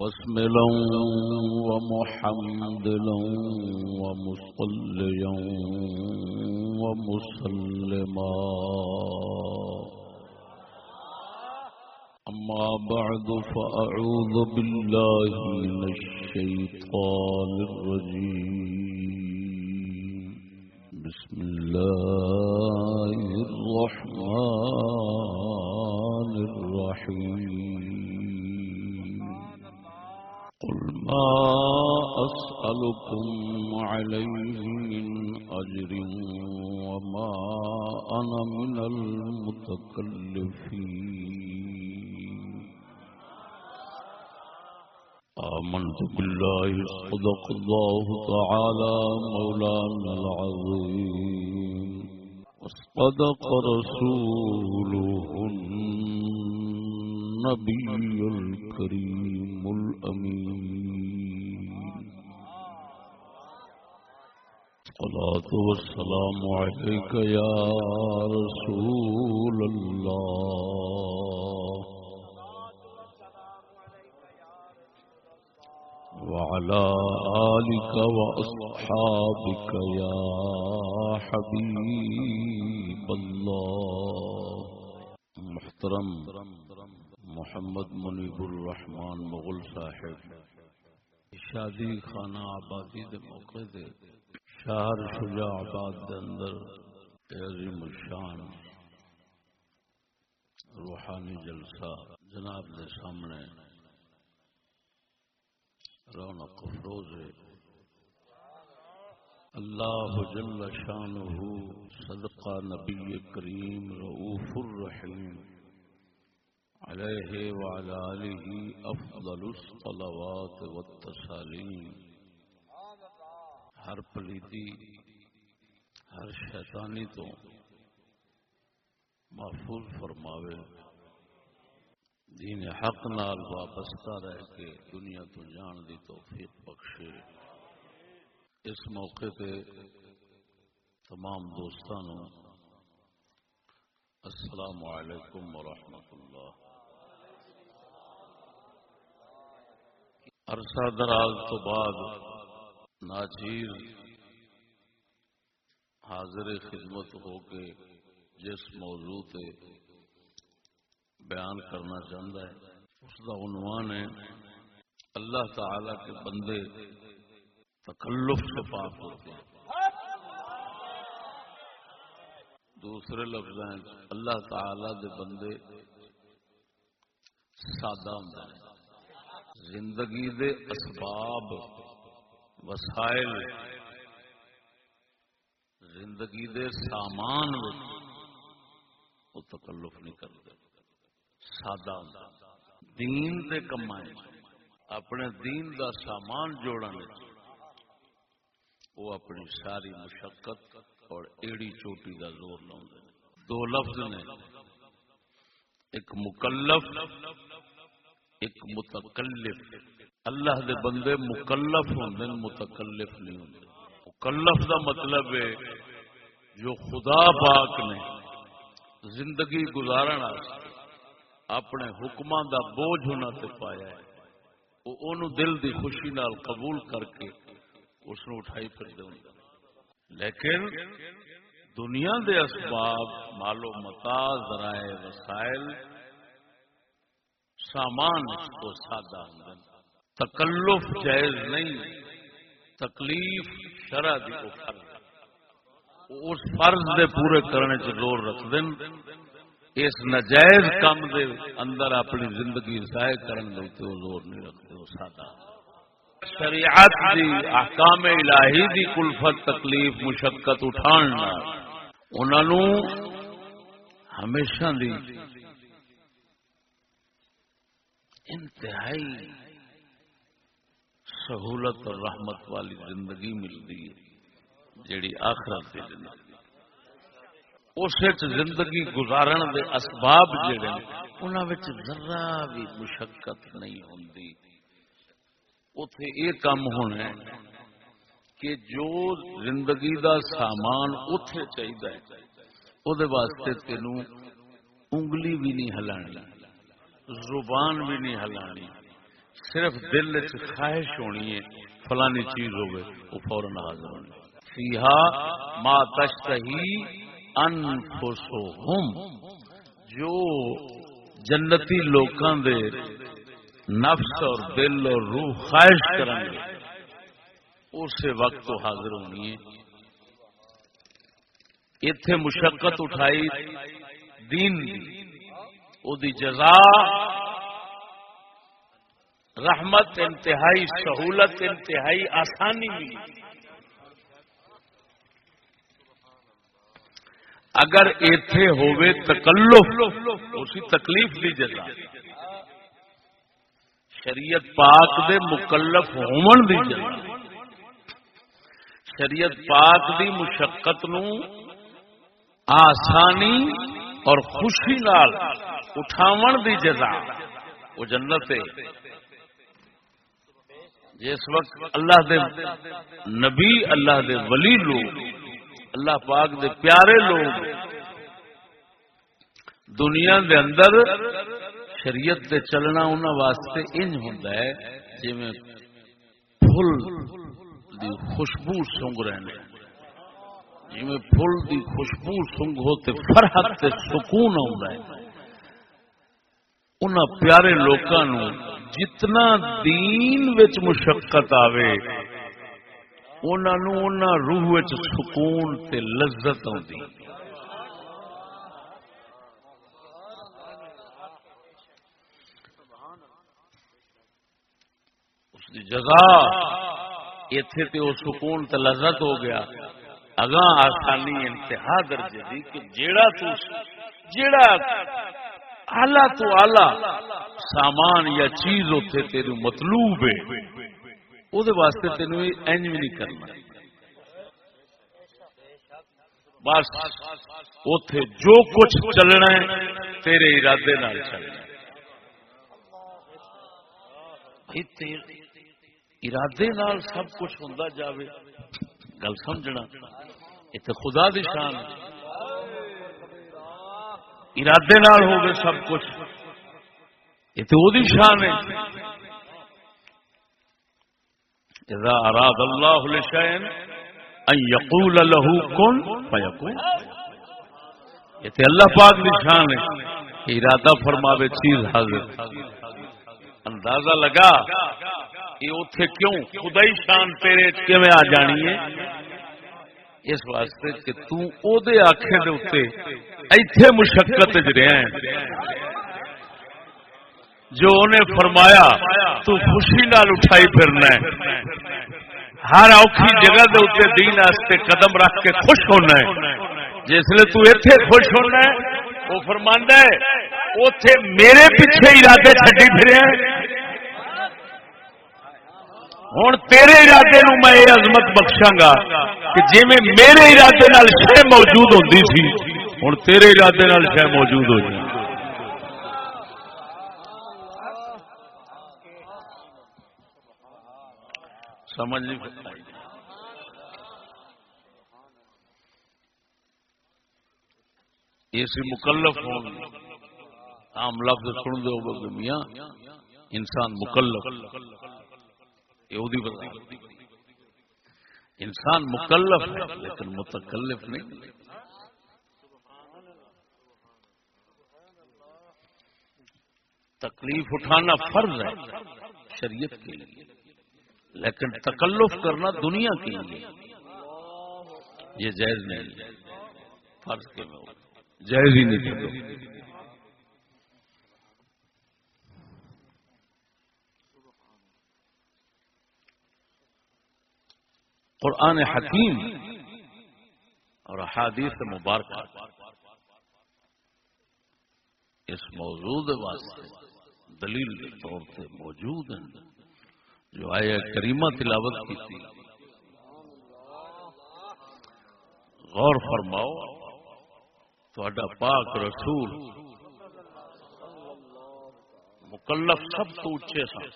بسملا ومحمدلا ومصليا ومسلما. أما بعد، فأعوذ بالله من الشيطان الرجيم. بسم الله الرحمن الرحيم. قل ما أسألكم عليه من أجر وما أنا من المتكلفين. آمنت بالله، صدق الله تعالى، مولانا العظيم. وصدق رسوله النبي الكريم. الأمين. الصلاة والسلام عليك يا رسول الله. وعلى آلك وأصحابك يا حبيب الله. محترم. محمد منیب الرحمان مغل صاحب، شادی خانہ آبادی دے موقع دے، شہر شجاع آباد دے اندر عظیم الشان روحانی جلسہ جناب دے سامنے رونق افروز اللہ جل شانہ صدقہ نبی کریم رؤوف الرحیم۔ علیہ وعلى آلہ افضل الصلوات والتسالیم ہر پلیتی، ہر شیطانی تو محفوظ فرماوے۔ دین حق نال وابستہ رہ کے دنیا تو جان دی توفیق بخشے۔ اس موقع تے تمام دوستانوں السلام علیکم ورحمۃ اللہ۔ عرصہ دراز تو بعد ناچیر حاضر خدمت ہو کے جس موضوع تے بیان کرنا چاہتا ہے، اس کا عنوان ہے، اللہ تعالی کے بندے تکلف سے پاک ہوتے ہیں۔ دوسرے لفظ اللہ تعالی دے بندے سادہ ہوں زندگی دے اسباب، وسائل، زندگی دے سامان وہ تکلف نہیں کرتے۔ سادہ دین دے کمائیں اپنے دین دا سامان جوڑنے وہ اپنی ساری مشقت اور ایڑی چوٹی کا زور لاؤں دو لفظ نے، ایک مکلف ایک متکلف۔ اللہ دے بندے مکلف ہوں متکلف نہیں ہوں مکلف دا مطلب ہے جو خدا پاک نے زندگی گزارن اپنے حکمان دا بوجھ ہونا تے پایا ہے، وہ انہوں دل دی خوشی نال قبول کر کے اس اٹھائی پھر دے لیکن دنیا دے اسباب مالو متا ذرائع، وسائل سامان کو سادہ تکلف جائز نہیں، تکلیف شرح دی کو فرض۔ اس فرض دے پورے کرنے چ زور رکھ دین اس نجائز کام دے اندر اپنی زندگی ضائع کرنے دے زور نہیں رکھتے وہ سادہ۔ شریعت دی، احکام الہی دی کلفت، تکلیف، مشقت اٹھان انہوں ہمیشہ دی انتہائی سہولت اور رحمت والی زندگی ملتی ہے، جیڑی آخرت کی زندگی اس زندگی گزارن دے اسباب جڑے انہوں ذرا بھی مشقت نہیں ہوتی اتے یہ کام ہونا ہے کہ جو زندگی دا سامان اتے چاہیے واسطے تینوں انگلی بھی نہیں ہلانی زبان بھی نہیں ہلانی۔ صرف دل چ خواہش ہونی ہے، فلانی چیز ہوگی وہ فوراً حاضر ہونی۔ سیاح ما تشتہی انفسہم۔ جو جنتی لوکاں دے نفس اور دل اور روح خواہش کریں گے اس وقت تو حاضر ہونی ہے۔ اتے مشقت اٹھائی دین دی۔ جزا، رحمت، انتہائی سہولت، انتہائی آسانی۔ ملی اگر ایتھے ہوئے تکلف، اسی تکلیف دی جزا۔ شریعت پاک دے مکلف ہومن دی جزا۔ شریعت پاک دی مشقت نو آسانی اور خوشی نال اٹھاون دی جزا۔ وہ جنت ہے۔ جس وقت اللہ دے نبی، اللہ دے ولی لوگ، اللہ پاک دے پیارے لوگ دنیا دے اندر شریعت دے چلنا انہوں واسطے انج ہوتا ہے جی میں پھل دی خوشبو سونگ رہے جی میں پھل دی خوشبو سونگ ہوتے فرحت تے سکون آتا ہے۔ انہوں پیارے لوگوں جتنا دین وچ مشقت آوے انہوں روح وچ سکون تے لذت آتی اس دی جگہ اتے تے وہ سکون تے لذت ہو گیا۔ اگاں آسانی انتہا درجے دی کہ جیڑا تو جیڑا آلہ تو آلہ سامان یا چیز اتنے تیرے مطلوب ہے۔ وہ واسطے تین اینج بھی نہیں کرنا۔ بس اتے جو کچھ چلنا ہے تیرے ارادے نال چلنا ارادے نال سب کچھ ہوں جاوے، گل سمجھنا اتنے خدا دی شان ارادے نال ہوگی سب کچھ۔ یہ تو وہ شان ہے۔ اذا اراد اللہ لشین ان یقول له کن فیکون۔ یہ تو اللہ پاک کی شان ہے کہ ارادہ فرماوے چیز حاضر۔ اندازہ لگا یہ اتے کیوں خدا ہی شان تیرے کیویں آ جانی ہے؟ اس واسطے کہ تو او دے آنکھیں دے اتے ایتھے مشقت چ رہا ہے جو انہیں فرمایا، تو خوشی نال اٹھائی پھرنا ہے۔ ہر اوکھی جگہ دے اتنے دین آستے قدم رکھ کے خوش ہونا ہے۔ جس لیے تو ایتھے خوش ہونا ہے وہ فرماندا ہے، اوتھے میرے پیچھے ارادے چھڈی پھرے ہیں۔ ہوں تیرے ارادے نو میں یہ عظمت بخشاں گا کہ جی میں میرے ارادے نال شہ موجود ہوندی سی، ہوں تیرے ارادے نال شہ موجود ہو جائے سمجھ نہیں ایسی مکلف ہوں۔ عام لفظ سن دو میاں، انسان مکلف۔ یہ انسان مکلف ہے، لیکن متکلف نہیں۔ تکلیف اٹھانا فرض ہے شریعت کے لیے، لیکن تکلف کرنا دنیا کے لیے۔ یہ جائز نہیں۔ فرض کے میں جائز ہی نہیں۔ قرآن حکیم اور حادیث مبارکہ۔ اس موجود واسطے دلیل کے طور پہ موجود ہیں جو آیا کریمہ تلاوت کی تھی۔ غور فرماؤ تو پاک رسول مکلف سب تو اچھے سن،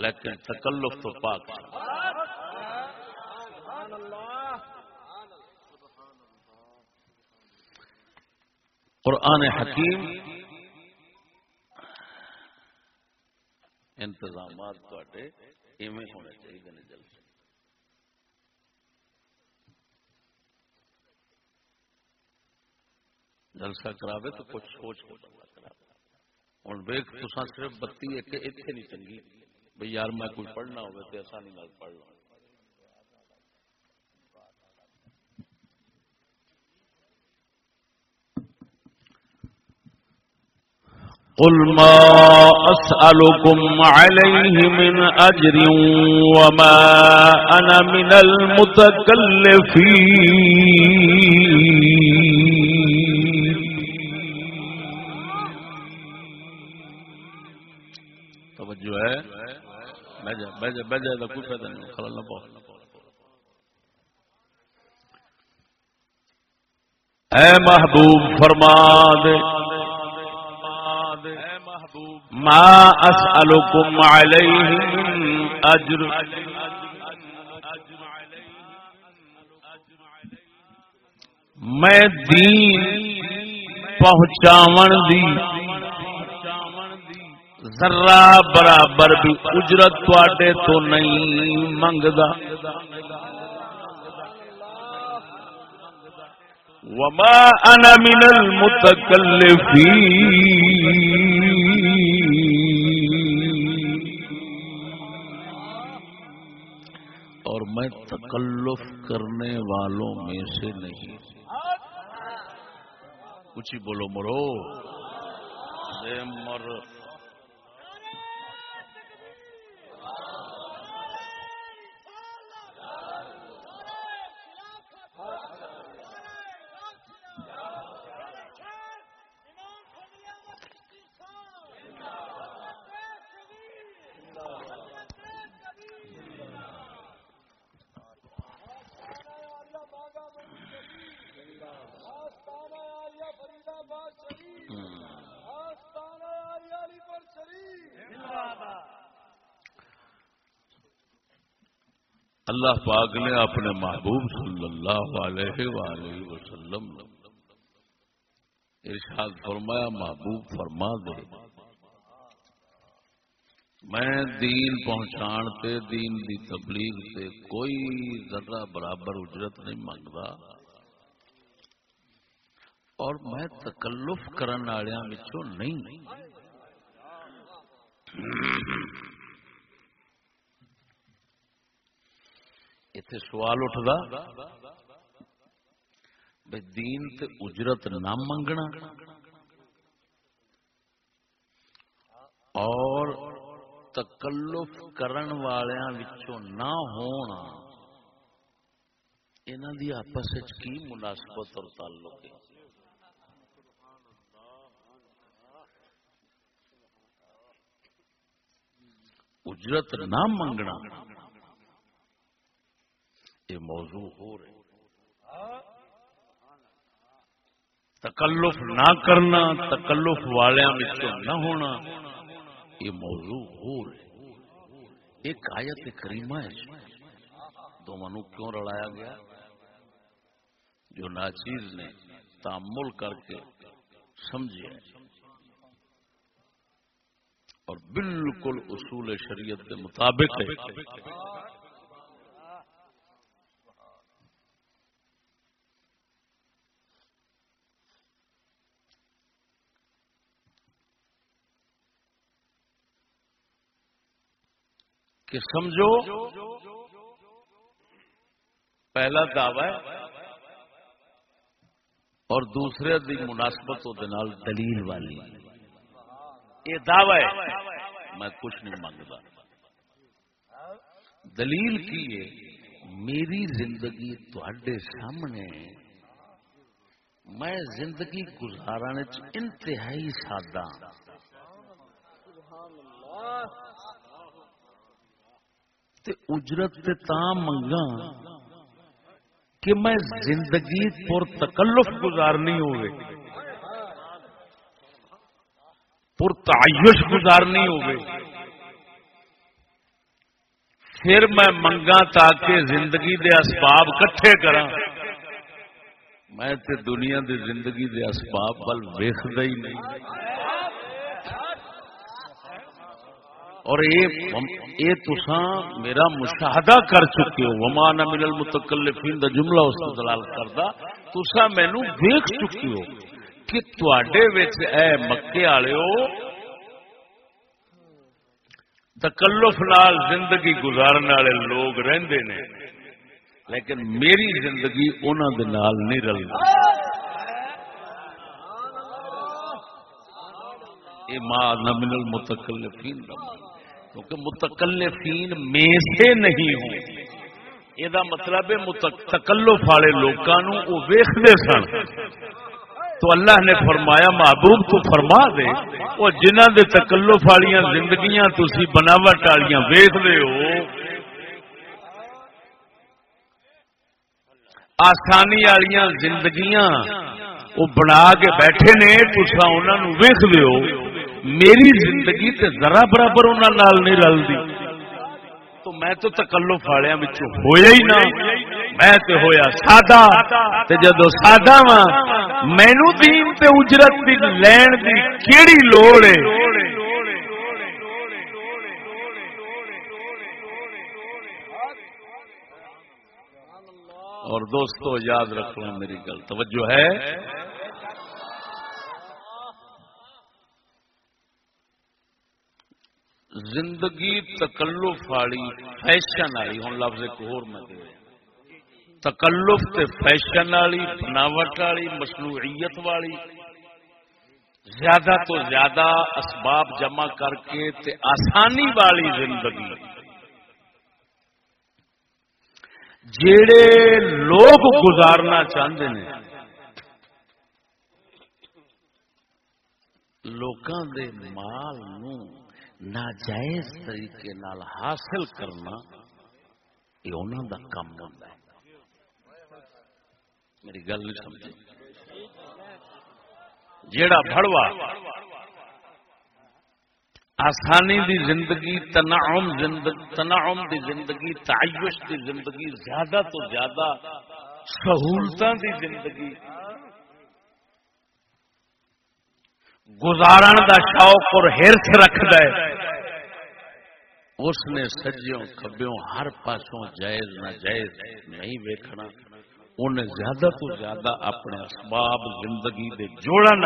لیکن تکلف تو پاک سن۔ قرآن حکیم انتظامات تے ایویں ہونے چاہیے جلسے جلسہ کراوے تو کچھ سوچ کے بندہ کرا ہوں ویک تو صرف بتی ایک اتنے نہیں چنگی۔ بھائی یار میں کوئی پڑھنا ہوگا تو آسانی پڑھ لوں۔ قل ما أسألكم عليه من أجر وما أنا من المتكلفين توجہ ہے بجا بجا بجا دا کوئی فائدہ نہیں خلال نہ پاؤ۔ اے محبوب، فرما دے۔ ما اسالکم علیہ من اجر میں دین پہنچاون دی ذرا برابر بھی اجرت تے تو نہیں منگدا. وما انا من المتکلفین. میں تکلف کرنے والوں میں سے نہیں۔ کچھ ہی بولو مرو۔ مر اللہ پاک نے اپنے محبوب صلی اللہ علیہ وآلہ وسلم ارشاد فرمایا، محبوب فرما دے۔ میں دین پہنچان تے، دین دی تبلیغ تے کوئی ذرہ برابر اجرت نہیں منگتا اور میں تکلف کرن والوں نہیں۔ اتنے سوال اٹھتا بھائی دین تے اجرت نہ منگنا۔ اور تکلف کرن والوں نہ ہونا۔ انہوں دی آپس کی مناسبت اور تعلق ہے؟ اجرت نہ منگنا۔ یہ موضوع ہو رہے تکلف نہ کرنا، تکلف والوں نہ ہونا، یہ موضوع ہو رہے ایک آیت کریمہ ہے دونوں کیوں رڑایا گیا؟ جو ناچیز نے تعمل کر کے سمجھے اور بالکل اصول شریعت کے مطابق کہ سمجھو، پہلا دعوی اور دوسرے دی مناسبت دلیل والی۔ یہ دعوی میں کچھ نہیں منگتا دلیل کی ہے، میری زندگی تے سامنے میں زندگی گزارنے انتہائی سادہ ہاں۔ تے اجرت تے تا منگا کہ میں زندگی پر تکلف گزارنی ہوئے پر تعیش گزارنی ہوئے پھر میں منگا تاکہ زندگی دے اسباب کٹھے کرا میں تے دنیا دے زندگی دے اسباب بل ہی نہیں۔ اور یہ تسان میرا مشاہدہ کر چکے ہو۔ ومان من المتکلفین، دا جملہ اس کو دلال کردا۔ تسا مینو دیکھ چکے ہو کہ تواڈے وچ اے مکے والےو تکلف نال زندگی گزارن والے لوگ رہندے نے، لیکن میری زندگی انہوں دے نال نہیں رلتی یہ ماں من المتکلفین دا کیونکہ متکلفین میں سے نہیں ہوں۔ یہ مطلب ہے تکلف والے لوگوں وہ ویختے سن۔ تو اللہ نے فرمایا، محبوب تو فرما دے۔ وہ جنہ دے تکلف والی زندگیاں تھی بناوٹ والی ویخ ہو۔ آسانی والی زندگیاں وہ بنا کے بیٹھے نے تصا انہوں ویخ ہو۔ میری زندگی تے ذرا برابر انہوں نہیں رلتی تو میں تو تکلف والوں ہویا ہی نہ۔ میں تے ہویا سادہ۔ تے جدو سادہ وا مینو دین تے اجرت دی لین دی کیڑی لوڑ ہے؟ اور دوستو، یاد رکھنا میری گل، توجہ ہے؟ زندگی تکلف والی فیشن والی، ہوں لفظ ایک اور میں دے تکلف تے فیشن والی، بناوٹ والی، مصنوعیت والی، زیادہ تو زیادہ اسباب جمع کر کے تے آسانی والی زندگی۔ جڑے لوگ گزارنا چاہتے ہیں لوکاں دے مال نو ناجائز طریقے نال حاصل کرنا، یہ انہوں کا کام ہوتا ہے۔ میری گل نہیں سمجھ جیڑا بڑوا آسانی دی زندگی، تنعم زندگی، تنعم دی زندگی، تعیش دی زندگی، زیادہ تو زیادہ سہولتوں دی زندگی۔ گزارن دا شوق اور ہرس رکھد اس نے سجیوں کبیوں ہر پاسوں جائز نہ جائز نہیں ویکھنا۔ انہیں زیادہ تو زیادہ اپنے اسباب زندگی دے جوڑن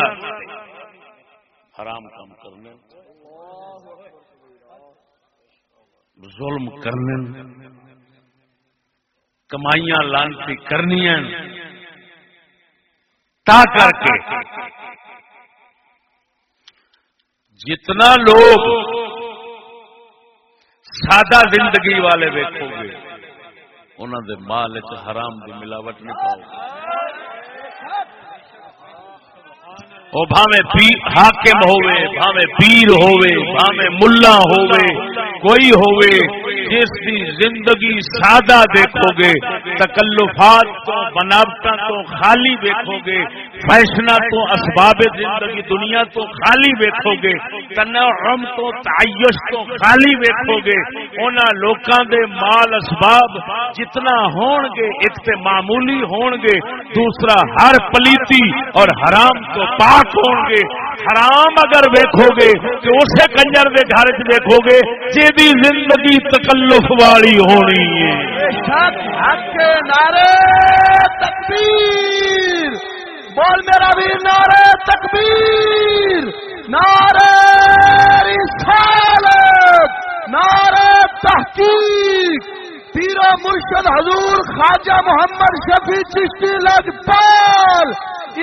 حرام کام کرنے، ظلم کرنے، کمائیاں، لانتی کرنی تا کر کے جتنا لوگ سادہ زندگی والے ویکو گے انہوں دے مال حرام دی ملاوٹ نہیں پاؤ وہ بھاوے حاکم ہوئے بھاوے پیر ہوئے بھاوے ملا ہوئے کوئی ہوئے جس کی زندگی سادہ دیکھو گے، تکلفات تو بناوٹ تو خالی دیکھو گے فیشنا تو اسباب زندگی دنیا تو خالی دیکھو گے تنعم تو تعیش تو خالی دیکھو گے۔ ان لوکاں دے مال اسباب جتنا ہون گے، ایک تے معمولی ہون گے، دوسرا ہر پلیتی اور حرام تو پاک ہون گے۔ حرام اگر ویکھو گے تو اسے کنجر دے گھر چ گے جی زندگی تکلف والی ہونی ہے۔ نعرے تکبیر۔ بول میرا بھی نعرے تکبیر نعرے رسالت نعرے تحقیق۔ پیرا مرشد حضور خواجہ محمد شفیع چشتی لجپال،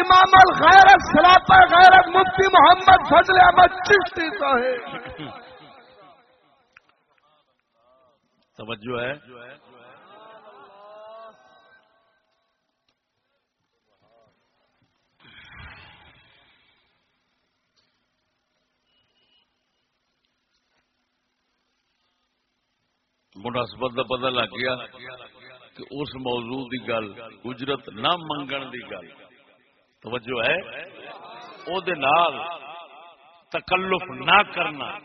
امام الغیرت سلاپا غیرت مفتی محمد فضل احمد چشتی صاحب۔ توجہ ہے۔ مناسبت کا پتا لگ گیا کہ اس موضوع کی گل اجرت نہ منگن کی گل۔ توجہ ہے؟ او دے نال تکلف نہ کرنا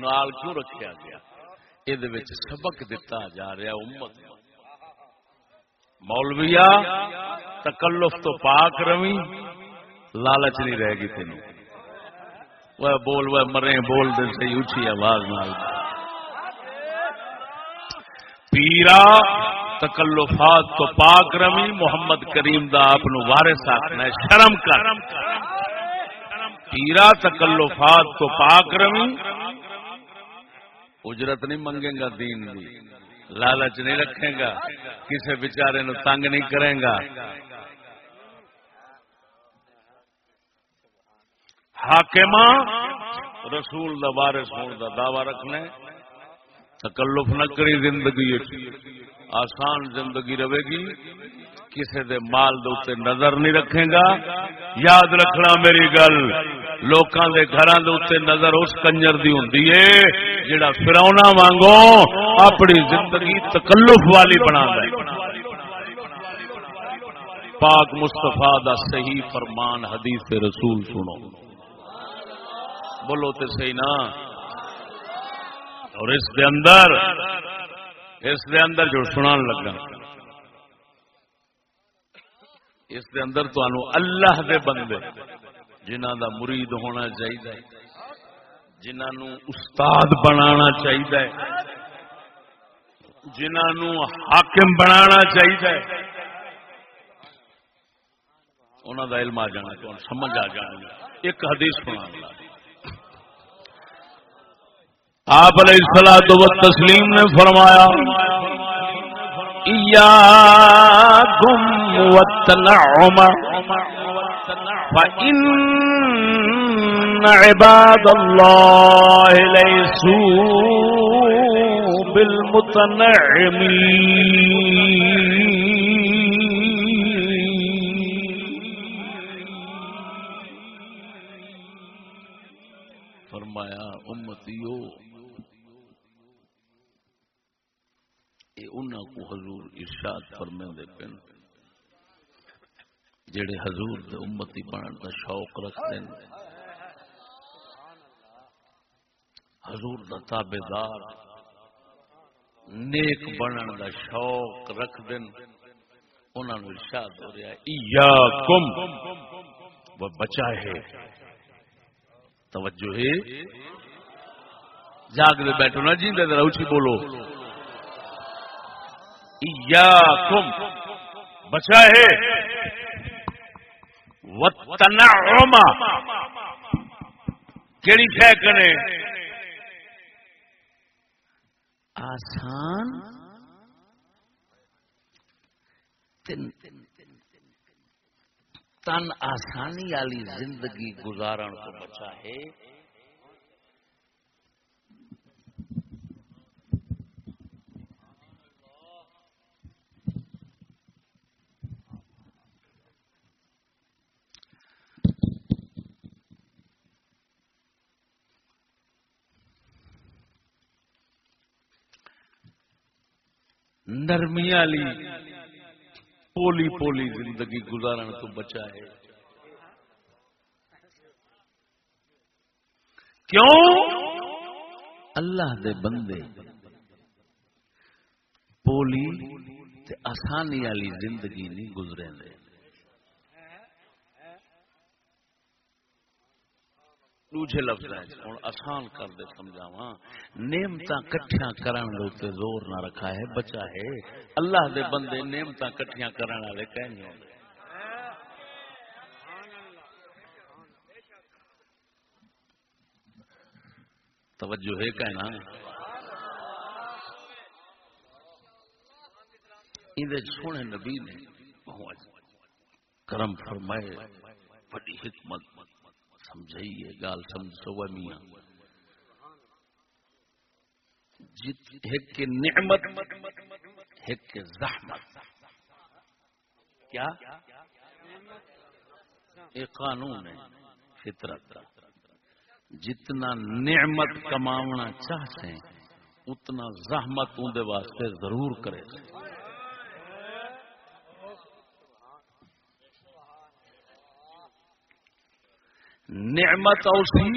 نال کیوں رکھا گیا؟ یہ سبق دتا جا رہا امت۔ مولویا، تکلف تو پاک روی، لالچ نہیں رہے گی تین وہ بول، وہ مرے، بول دے سی اچھی آواز نال۔ پیرا تکلفات تو پاک رمی، محمد کریم دا آپ وارث آخنا ہے، شرم کر۔ پیرا تکلفات تو پاک رمی۔ اجرت نہیں منگے گا، دین دی۔ لالچ نہیں رکھے گا کسی بچارے نو تنگ نہیں کرے گا۔ حاکمہ، رسول دا وارث ہون دا دعوی رکھنے تکلف نہ کری زندگی آسان زندگی رہے گی۔ کسی دے مال دے نظر نہیں رکھے گا۔ یاد رکھنا میری گل، لوکاں دے گھراں دے اوتے نظر اس کنجر دی ہوندی ہے جڑا فرونا وانگو اپنی زندگی تکلف والی بنا دے۔ پاک مصطفیٰ دا صحیح فرمان حدیث رسول سنو۔ بولو تے صحیح نا۔ اور اس دے اندر اس دے اندر جو سنان لگا۔ اس دے اندر تو انو اللہ دے بندے جنہ دا مرید ہونا چاہیے جنہ نو استاد بنانا چاہیے جنہ نو حاکم بنانا چاہیے انہوں دا علم آ جانا سمجھ آ جانا۔ ایک حدیث سنا آپ علیہ السلام و تسلیم نے فرمایا إياكم والتنعم فإن عباد الله ليسوا بالمتنعمين انہوں کو حضور ارشاد فرمے دے پن۔ جڑے حضور دے امتی بنن دا شوق رکھتے ہیں حضور دا تابے دار نیک بنن دا شوق رکھ دن انہوں نے ارشاد ہو رہا ایاکم وہ بچا ہے۔ توجہ ہے۔ جاگ دے بیٹھو نا جی ذرا اچھی بولو۔ ایاکم بچا ہے. وتنعم کیڑی شے کنے؟ آسان تن آسانی والی زندگی گزارن کو بچا ہے۔ نرمی والی پولی پولی زندگی گزارن تو بچا ہے۔ کیوں؟ اللہ دے بندے۔ پولی تے آسانی والی زندگی نہیں گزرے دے دوجے لفظ ہوں آسان کر دے سمجھاوا نعمت کٹھیاں کرن دے تے زور نہ رکھا ہے، بچا ہے۔ اللہ دے بندے نعمت کٹھیاں کرن والے کہیں نہیں توجہ ہے کہنا اندر سونے نبی نے کرم فرمائے، بڑی حکمت۔ سمجھائیے، گال سمجھ سو میاں۔ ایک نعمت، ایک زحمت۔ کیا؟ ایک قانون ہے، فطرت۔ کا جتنا نعمت کماونا چاہتے ہیں، اتنا زحمت اندر واسطے ضرور کرے۔ نعمت اوسی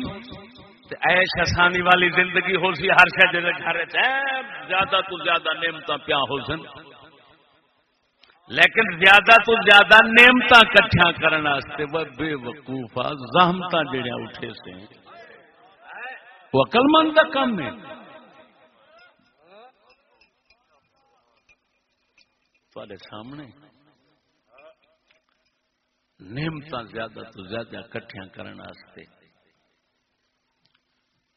ایش آسانی والی زندگی ہو سی ہر شہ گھر زیادہ تو زیادہ نعمت پیا ہو سن لیکن زیادہ تو زیادہ نعمت کٹھیا کرنے بے وقوفا زحمت جڑیا اٹھے سے وہ عقل مند کا کام ہے سامنے نعمت زیادہ تو زیادہ کٹھیاں کرنے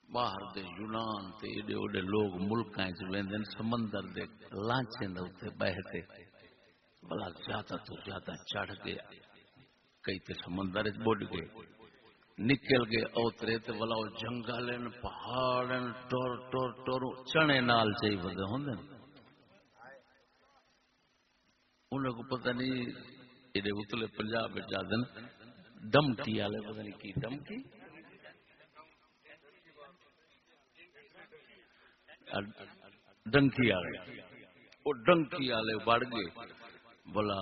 باہر دے یونان تے ایڈے اوڈے لوگ ملکاں وچ ویندے سمندر دے لانچے دے اوتے بہتے بلا زیادہ تو زیادہ چڑھ گیا کئی تے سمندر وچ بڑھ گئے نکل گئے اوترے تے بلا او جنگل پہاڑ ٹور ٹور ٹور، چنے نال چئی ودے ہوندے انہاں کو پتہ نہیں ایڈے اتلے پنجاب وچ آدن ڈمکی والے پتہ نہیں کی ڈمکی ڈنکی والے وہ ڈنکی والے بڑھ گئے بلا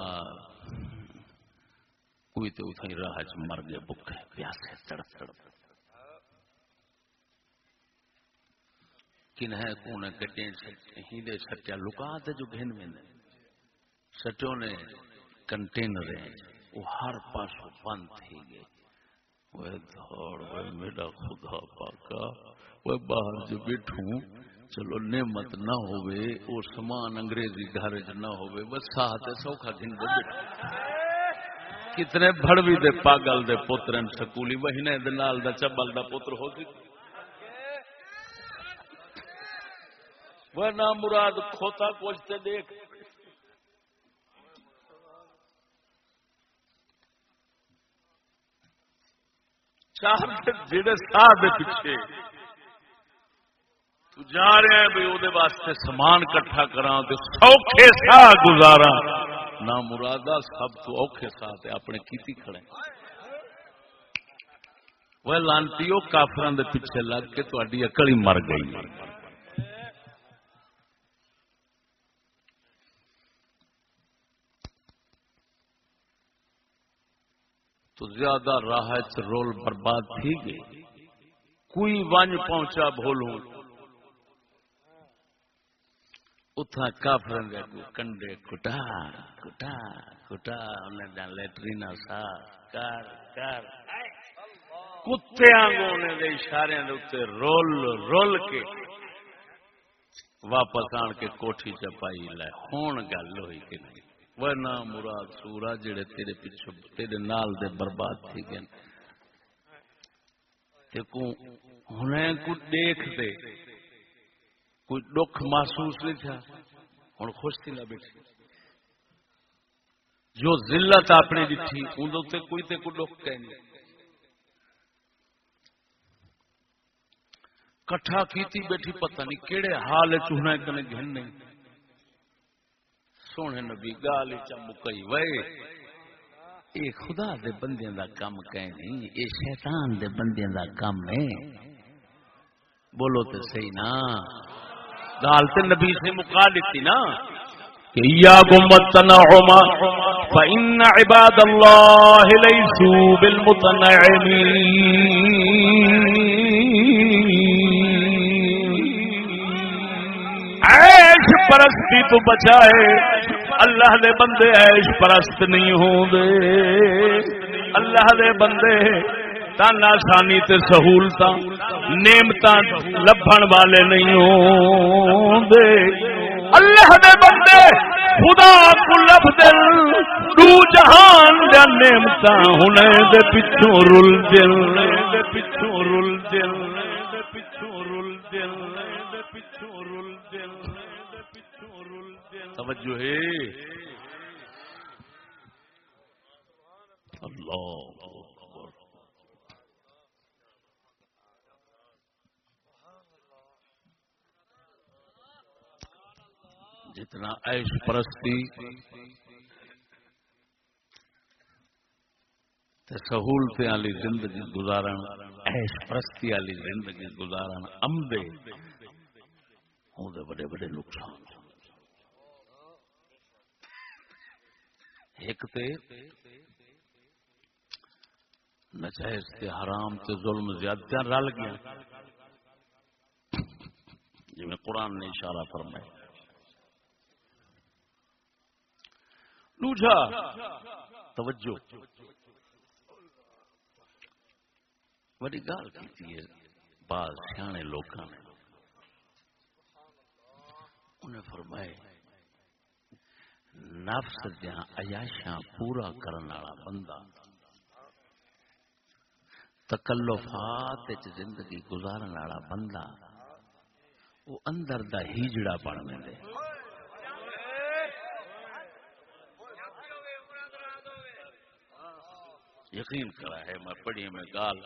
کوئی تو اتنی راہ چ مر گئے بکے پیاسے تڑپ تڑپ کن ہے کون کٹے ہیلے سٹیا لکا دے جو گھن میں سٹوں نے کنٹینر ہیں وہ ہر پاس بند تھی گئے۔ وہ دوڑ وہ میرا خدا پاکا، وہ باہر جو بیٹھوں، چلو نعمت نہ ہوئے او سامان انگریزی گھر نہ ہوئے بس ساتھ سوکھا دن دے کتنے بڑوی دے پاگل دے پتر سکولی بہنے دے نال دا چبل دا پتر ہو سی وہ نہ مراد کھوتا کوچتے دیکھ۔ جڑے ساہ دے پیچھے تو جا رہے ہیں بھائی وہ واسطے سامان کٹھا کرا سوکھے ساہ گزارا نہ مرادا سب تو اوکھے ساہ اپنے کیتی کھڑے وہ لانتی کافران دے پیچھے لگ کے تاری اکل ہی مر گئی۔ تو زیادہ راہ رول برباد تھی گئی۔ کوئی ونج پہنچا بولوں اتھا کافر کنڈے کٹا کٹا کٹا انہیں لیٹرین صاف کر کر۔ کتے آنگوں دے اشارے دے رول رول کے واپس آن کے کوٹھی چپائی لے۔ ہون گل ہوئی کہ نہیں؟ وہ نہ مراد سورا جڑے تیرے پیچھے تیرے نال دے برباد تھی گئے۔ تے کو ہنے کو دیکھ دے کوئی دکھ محسوس نہیں تھا۔ ہوں خوش تھی نہ بیٹھی۔ جو ذلت اپنی ڈٹھی اندر کوئی تے کوئی دکھ کہ نہیں۔ کٹھا کیتی بیٹھی پتہ نہیں کہڑے حال چوہنا کنے گھن نہیں۔ سونے نبی گال چمکئی وے۔ اے خدا دے بندیاں دا کام کہ نہیں، اے شیطان دے بندیاں دا کام ہے۔ بولو تے صحیح نا۔ گال تے نبی سے مکا لیتی نا۔ کہ ایاکم والتنعم فإن عباد الله ليسوا بالمتنعمين عیش پرستی تو بچائے، اللہ دے بندے عیش پرست نہیں ہوں دے۔ اللہ دے بندے تن آسانی تے سہولت نعمت لبن والے نہیں ہوں دے۔ اللہ دے بندے خدا کو لب دل، دو جہان دیا نعمت ہونے دے پچھوں رل دل۔ دے پچھوں رل دل دے پچھوں رل دل دے پچھوں رل دل۔ توجہ ہے۔ اللہ جتنا عیش پرستی سہولتیں والی زندگی گزارن، عیش پرستی والی زندگی گزارن امدے ہوں بڑے بڑے نقصان۔ ایک تے نجائز تے حرام تے ظلم زیادہ رل گیا جی میں قرآن نے اشارہ فرمایا۔ دوجا توجہ۔ بڑی گال کی بعض سیانے لوگ نے۔ انہیں فرمائے نفس دیا عیاشاں پورا کرنے والا بندہ۔ تکلفات زندگی گزارن والا بندہ وہ اندر دا ہیجڑا بن دے یقین کرا ہے میں پڑھی میں گال۔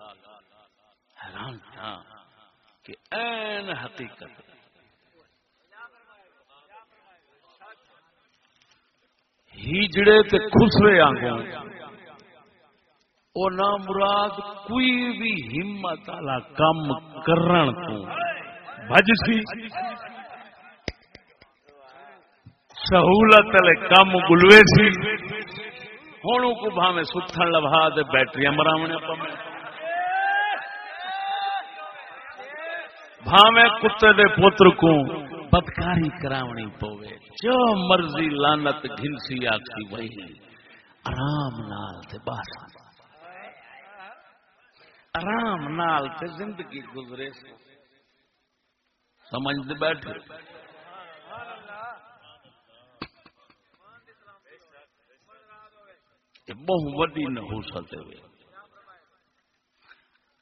حیران تھا کہ این حقیقت ہیجڑے تے خسرے آنگوں او نا مراد کوئی بھی ہمت والا کام کرن تو۔ بج سی۔ سہولت والے کام گلوے سی۔ ہوں کو بھاوے ستھن لبھا دے بیٹری مراونے پمے۔ بھاوے کتے دے پتر کو بدکاری کراونی پوے۔ جو مرضی لانت گھنسی آخسی وہی۔ آرام نال تے باس آرام نال تے زندگی گزرے۔ سمجھ دے بیٹھے۔ بہت وڈی نحوست ہوئے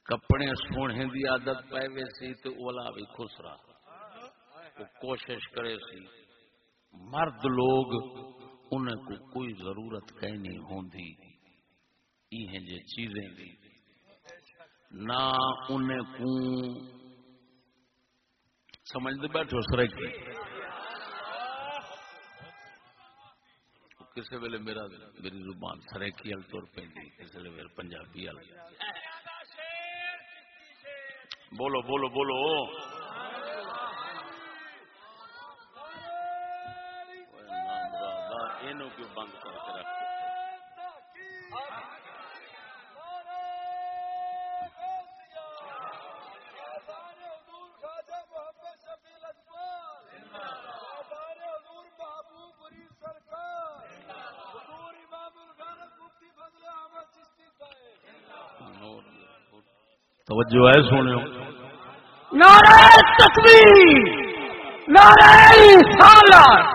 کپڑے سونے دی عادت پائے وے سی تو اولا بھی خسرا۔ وہ کوشش کرے سی۔ مرد لوگ انہیں کو کوئی ضرورت کہیں نہیں ہوندی۔ یہ جے چیزیں دی۔ نہ انہیں کو سمجھ دے بیٹھو سرکی کسی ویلے میرا میری زبان سریکی ہل تر پہ کسی ویلے میرے پنجابی ہل بولو بولو بولو کیوں بند کر کے رکھ توجہ ہے سونے نعرہ تکبیر نعرہ سالر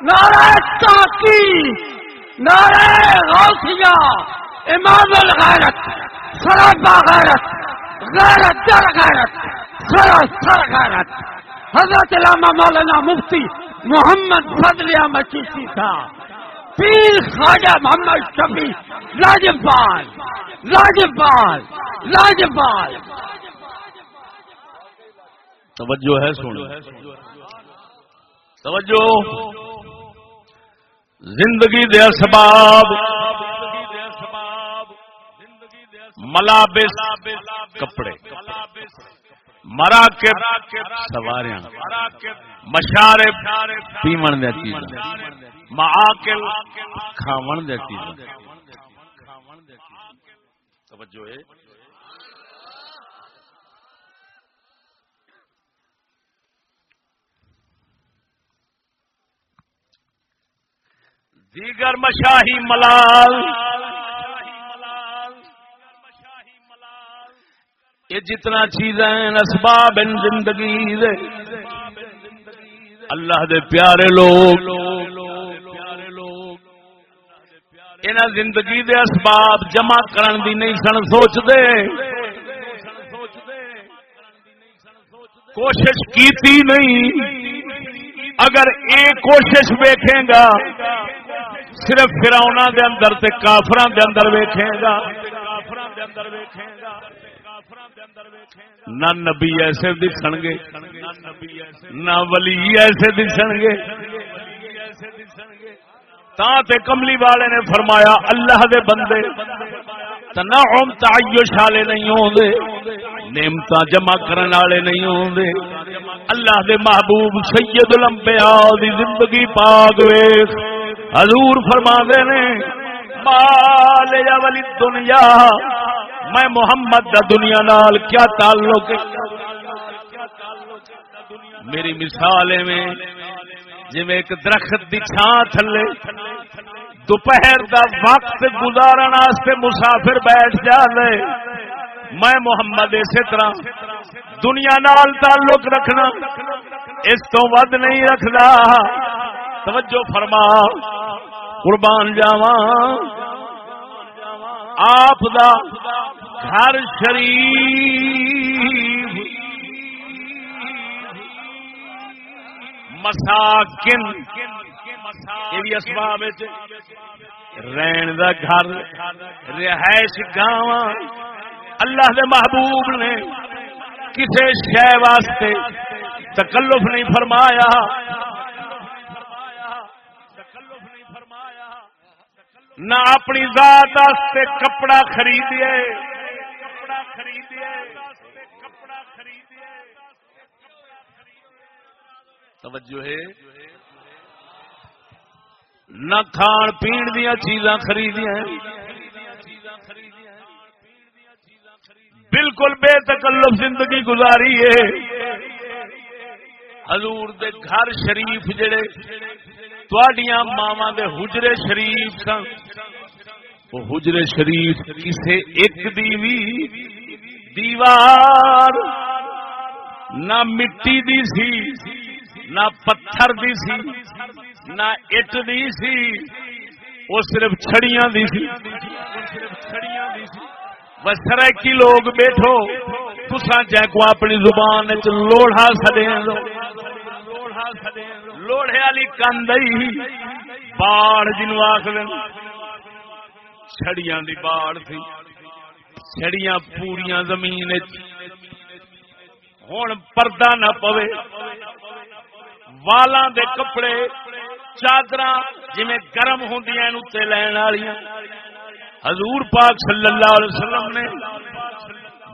نعرہ تحقیق نعرہ غوثیہ، امام الغیرت، سرابا غیرت غیرت در غیرت، سراسر غیرت۔ حضرت علامہ مولانا مفتی محمد فضل احمد چیشتی تھا پیر خواجہ محمد شفیع راجپال راجپال راجپال۔ توجہ ہے سن توجہ۔ زندگی دے اسباب، ملابس کپڑے مرا کے سواریاں، مشارے پیمن دیا چیز معاقل کھاون دیا توجہ ہے۔ دیگر مشاہی ملال۔ یہ جتنا چیزیں اسباب ان زندگی دے۔ اللہ دے پیارے لوگ۔ انہاں زندگی دے اسباب جمع کرن دی نہیں سن سوچدے کوشش کیتی نہیں۔ اگر ایک کوشش ویکھے گا صرف فراؤنا دے اندر تے کافران دے اندر ویکھے گا۔ نہ نبی ایسے دکھن گے، نہ ولی ایسے دکھن گے۔ تا تے کملی والے نے فرمایا، اللہ دے بندے، تنعم تعیش والے نہیں ہوندے نعمت جمع کرن والے نہیں ہوندے۔ اللہ دے محبوب سید الانبیاء دی زندگی پاک ویکھ۔ حضور فرما دے نے، مال یا ولی دنیا، میں محمد دا دنیا نال کیا تعلق؟ میری مثال میں جی ایک درخت دی چھان تھلے، دوپہر دا وقت گزارن واسطے مسافر بیٹھ جائے میں محمد اسی طرح دنیا نال تعلق رکھنا، اس تو ود نہیں رکھنا۔ توجہ فرما قربان جاوا آپ دا گھر شریف. مساکن. یہ اسباب جی. رین دا گھر، رہائش گاواں. اللہ دے محبوب نے کسی شہ واسطے تکلف نہیں فرمایا. نہ اپنی ذات واسطے کپڑا خریدے کپڑا خریدے کپڑا خریدے توجہ ہے۔ نہ کھان پین دیا چیزاں خریدیا بالکل بے تکلف زندگی گزاری ہے۔ حضور دے گھر شریف جڑے تھوڑیاں ماوا دے حجرے شریف سن۔ وہ حجرے شریف کسے ایک دیوی دیوار نہ مٹی دی سی، نہ پتھر دی سی، نہ اٹ دی سی، وہ صرف چھڑیاں دی سی۔ چھڑیاں دی سی سرکی لوگ بیٹھو۔ تسا جے کو اپنی زبان لوڑا سدے لوڑے والی کند باڑ جنو آخر چھڑیاں دی باڑ تھی۔ چھڑیاں پوریا زمین ہوں پردہ نہ پوے۔ والاں دے کپڑے چادر جی گرم ہوں لین والیاں۔ حضور پاک صلی اللہ علیہ وسلم نے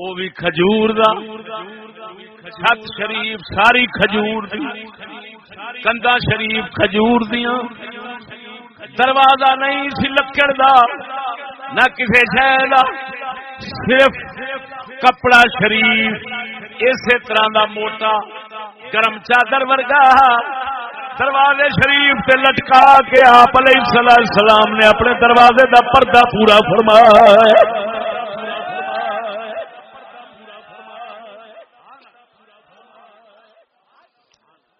وہ بھی کھجور دا. چھت شریف ساری کھجور کندا شریف کھجور دیا دروازہ نہیں سی لکڑ دا نہ کسی شہر دا. صرف کپڑا شریف اسی طرح دا موٹا گرم چادر ورگا. دروازے شریف سے لٹکا کے آپ علیہ السلام نے اپنے دروازے کا پردہ پورا فرمایا.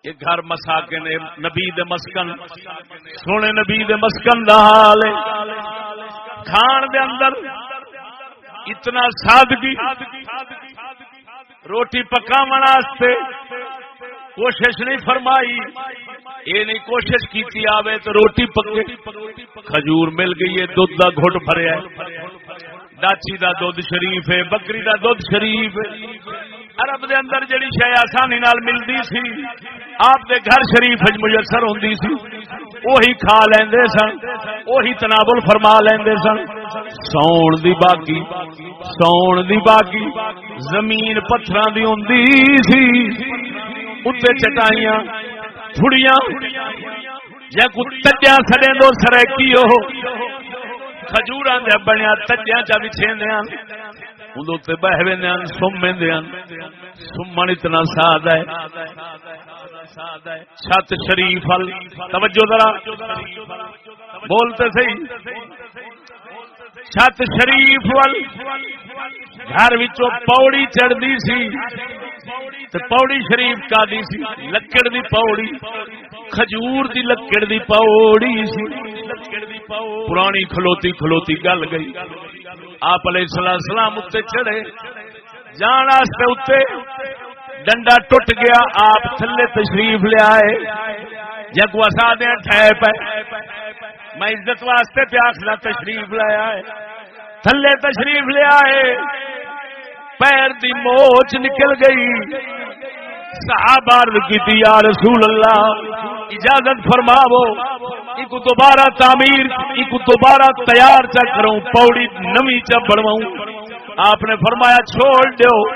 یہ گھر مسا کے نبی دے مسکن، سونے نبی دے مسکن دا حال کھان دے اندر اتنا سادگی، روٹی پکاو کوشش نہیں فرمائی۔ یہ نہیں کوشش کی آوے تو روٹی پکے۔ کھجور مل گئی ہے دھد کا گھٹ بھریا ڈاچی دا دھد شریف ہے، بکری دا دھد شریف عرب دے اندر جڑی شے آسانی نال ملدی سی، آپ دے گھر شریف اج میسر ہوندی سی وہی کھا لیندے سن وہی تنابل فرما لیندے سن۔ سون دی باقی، سون دی باقی، زمین پتھراں دی ہوندی سی۔ اتنے چٹائیاں تھوڑیاں یا کوئی تجیا سڑے دو سرے سریکی ہو کھجور بنیا تجیا چا بچھے ادو بہوے سومے سمن اتنا ساد ہے۔ چھت شریف توجہ ذرا۔ بولتے صحیح۔ چھت شریف ول گھر پوڑی چڑھتی سی پوڑی شریف کا دی سی، لکڑ دی پوڑی، کھجور دی لکڑ دی پوڑی سی۔ پرانی کھلوتی کھلوتی گل گئی۔ آپ علیہ السلام سلام اتنے چڑھے۔ جان اتنے ڈنڈا ٹوٹ گیا، آپ تھلے تشریف لیا جگ وسا دیا ٹھہ پہ میں عزت واسطے پیاسنا تشریف لایا ہے۔ تھلے تشریف لیا ہے۔ پیر دی موچ نکل گئی۔ صحابہ عرض کی یا رسول اللہ، اجازت فرماو ایک دوبارہ تعمیر، ایک دوبارہ تیار چا کروں، پوڑی نمی چا بڑھواؤں آپ نے فرمایا، چھوڑ دیو۔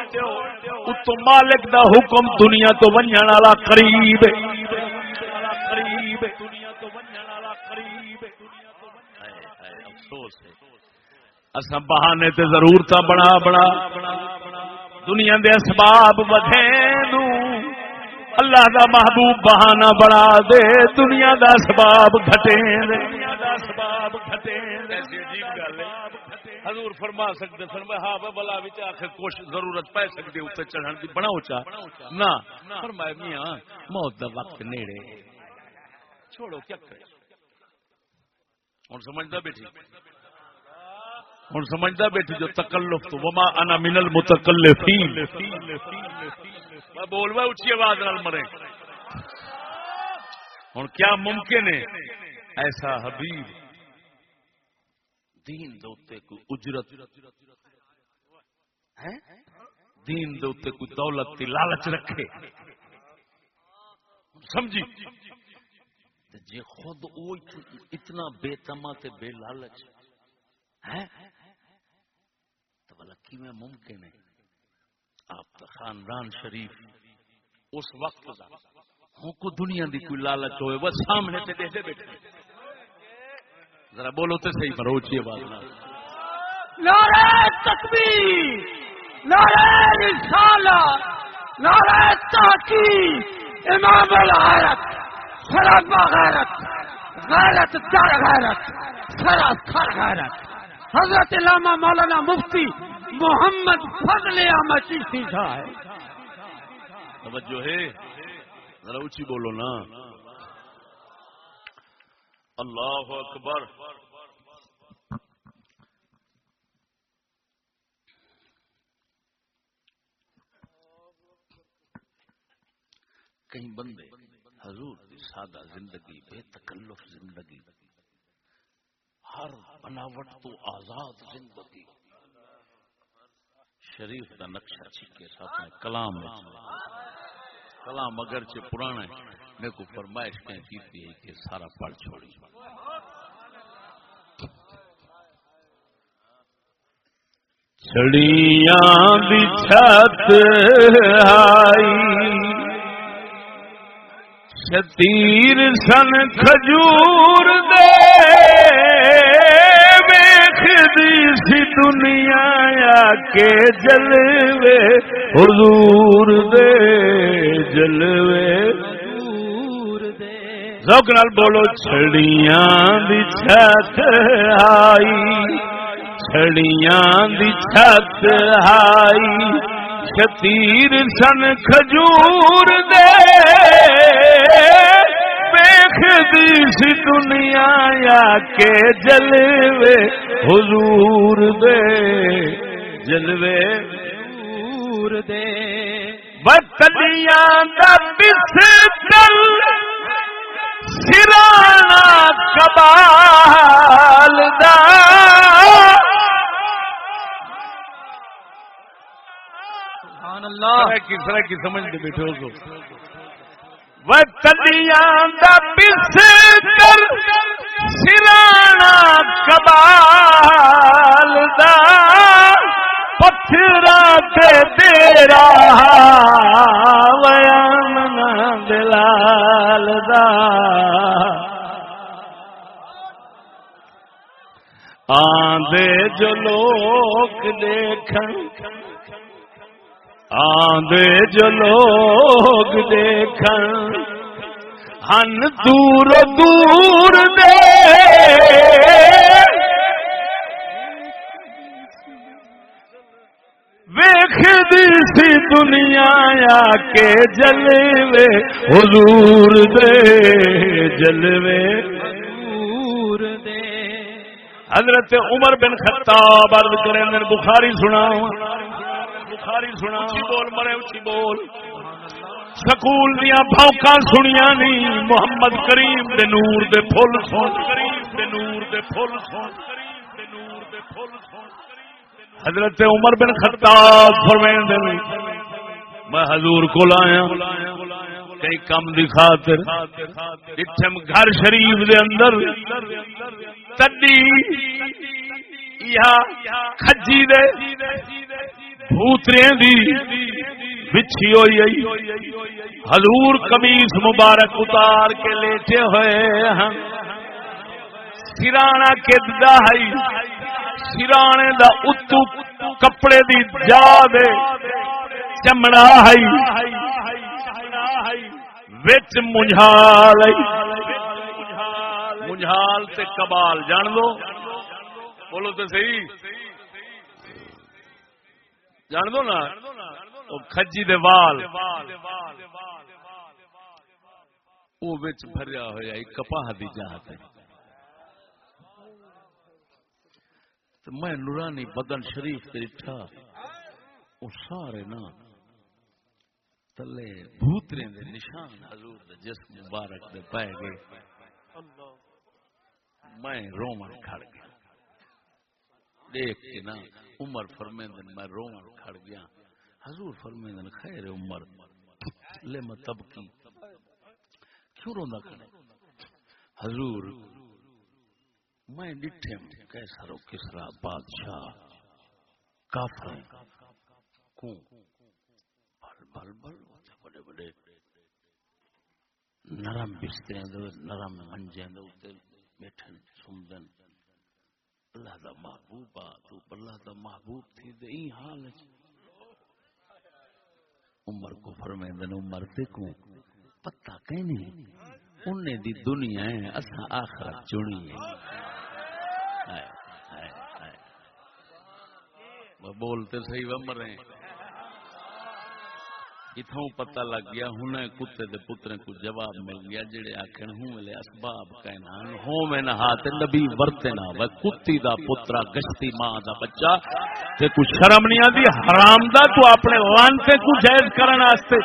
اتو مالک دا حکم دنیا تو ونجن والا قریب۔ اصا بہانے تے ضرورت بنا بنا دنیا دے اسباب بدھے دوں اللہ دا محبوب بہانہ بنا دے۔ دنیا دا اسباب گھٹے دے۔ اسباب گھٹے حضور فرما سکتے میں ہاں بلا بھی آخر کوشش ضرورت پی سکتے اتنے چڑھن کی بناؤ چا نہ فرمایا میاں موت دا وقت نیڑے۔ چھوڑو، کیا کرے ہوں سمجھتا بیٹھی۔ ہوں سمجھتا بیٹھی جو تکلف تو، وما انا من المتکلفین۔ میں بول میں اچھی آواز نال مرے ہوں کیا ممکن ہے؟ ایسا حبیب دین دوتے کوئی اجرت۔ دین دوتے کوئی دولت کی لالچ رکھے۔ سمجھی؟ جی خود وہ اتنا بے تما تے بے لالچ ہے؟ تو بلا کی میں ممکن ہے؟ آپ کا خاندان شریف اس وقت ہوں کو دنیا دی کوئی لالچ ہوئے، وہ سامنے سے دے بیٹھے۔ ذرا بولو تو صحیح پر اچھی بات نعرہ تکبیر، نعرہ رسالت نعرہ تحقیق، امام سرب غیرت؟ غیرت در غیرت؟ سرب خر غیرت؟ حضرت علامہ مولانا مفتی محمد فضل احمد چیسی تھا ہے توجہ ہے۔ ذرا اونچی بولو نا۔ اللہ اکبر۔ کہیں بندے۔ حضور، سادہ زندگی، بے تکلف زندگی۔ ہر بناوٹ تو آزاد زندگی۔ شریف کا نقشہ چھکے ساتھ میں، کلام میں کلام اگرچہ پرانا ہے، میرے کو فرمائش کہیں کی ہے کہ سارا پڑھ چھوڑی۔ چڑیاں بچھت آئی۔ شتیر سن کھجور دے سی دنیا یا کے جلوے، حضور دے جلوے۔ ذوق نال بولو، چھڑیاں دی چھت آئی، چھڑیاں دی چھت آئی شتیر سن کھجور دے۔ سی دنیا یا کے جلوے حضور دے جلوے حضور دے۔ بتلیاں دا بسکل سرانا کبال دا۔ سبحان اللہ۔ کس طرح کی سمجھ دے بیٹھے ہو وتلیاں دا بس سرانا کبال دا۔ پتھرا تے تیرا ویان دلال دا۔ آندے جو لوگ دیکھن آندے جو لوگ دیکھن ہن دور دور دے۔ ویخ سی دنیا آ کے جلوے حضور دے جلوے۔ حضور دے۔ حضرت عمر بن خطاب عرض کریں بخاری سنا۔ بخاری سنا. بول مرے اچھی بول. سکول دیا بھوکا سنیا نہیں. محمد کریم دے نور دے پھل سن. کریم دے نور دے پھل سن کریم دے نور دے پھل سن حضرت عمر بن خطاب فرمائیں دے میں حضور کو لایا کئی کم دی خاطر اتم گھر شریف دے اندر تڈی یا کھجی دے بھوترے دی بچھی ہوئی آئی۔ حضور کمیس مبارک اتار کے لیٹے ہوئے ہیں۔ سرانا کددا ہے۔ سرانے دا اتو کپڑے دی جا دے چمڑا ہے۔ وچ منجھال منجھال تے کبال۔ جان دو بولو تو صحیح۔ جان دو نا کجی دے وال۔ وہ بھریا ہوا کپاہ دی جہاں میں نورانی بدن شریف ڈٹھا وہ سارے نا تلے بھوترے دے نشان حضور دے جسم مبارک دے پائے گئے۔ میں رومن کھڑ گیا۔ دیکھ کے نا عمر فرمیندن میں رومن کھڑ گیا۔ حضور فرمیندن خیر عمر لے مطب کی کیوں روندا کھڑے حضور، میں ڈٹھے ہوں کیسا رو، کسرا، بادشاہ، کافر کوں؟ بل بل بل اچھا، بڑے بڑے۔ نرم بسترے دے، نرم منجے دے بیٹھن، سمدن۔ اللہ دا محبوب آ، تو اللہ دا محبوب تھی دے این حال عمر کو فرمیندن عمر دیکھوں پتہ کہیں نہیں، انہیں دی دنیا ہے اسا آخرت چڑی ہے۔ بولتے صحیح عمر ہیں۔ اتوں پتہ لگ گیا ہن کتے دے پترے کو جواب مل گیا، جڑے آکھن، ہوں ملے اسباب کہنا ہو میں نہ تے نبی ورتے نہ وہ کتی دا پترا، گشتی ماں دا بچہ، تے کو شرم نہیں آندی، حرام دا، تو اپنے لانتے کو جائز کرن واسطے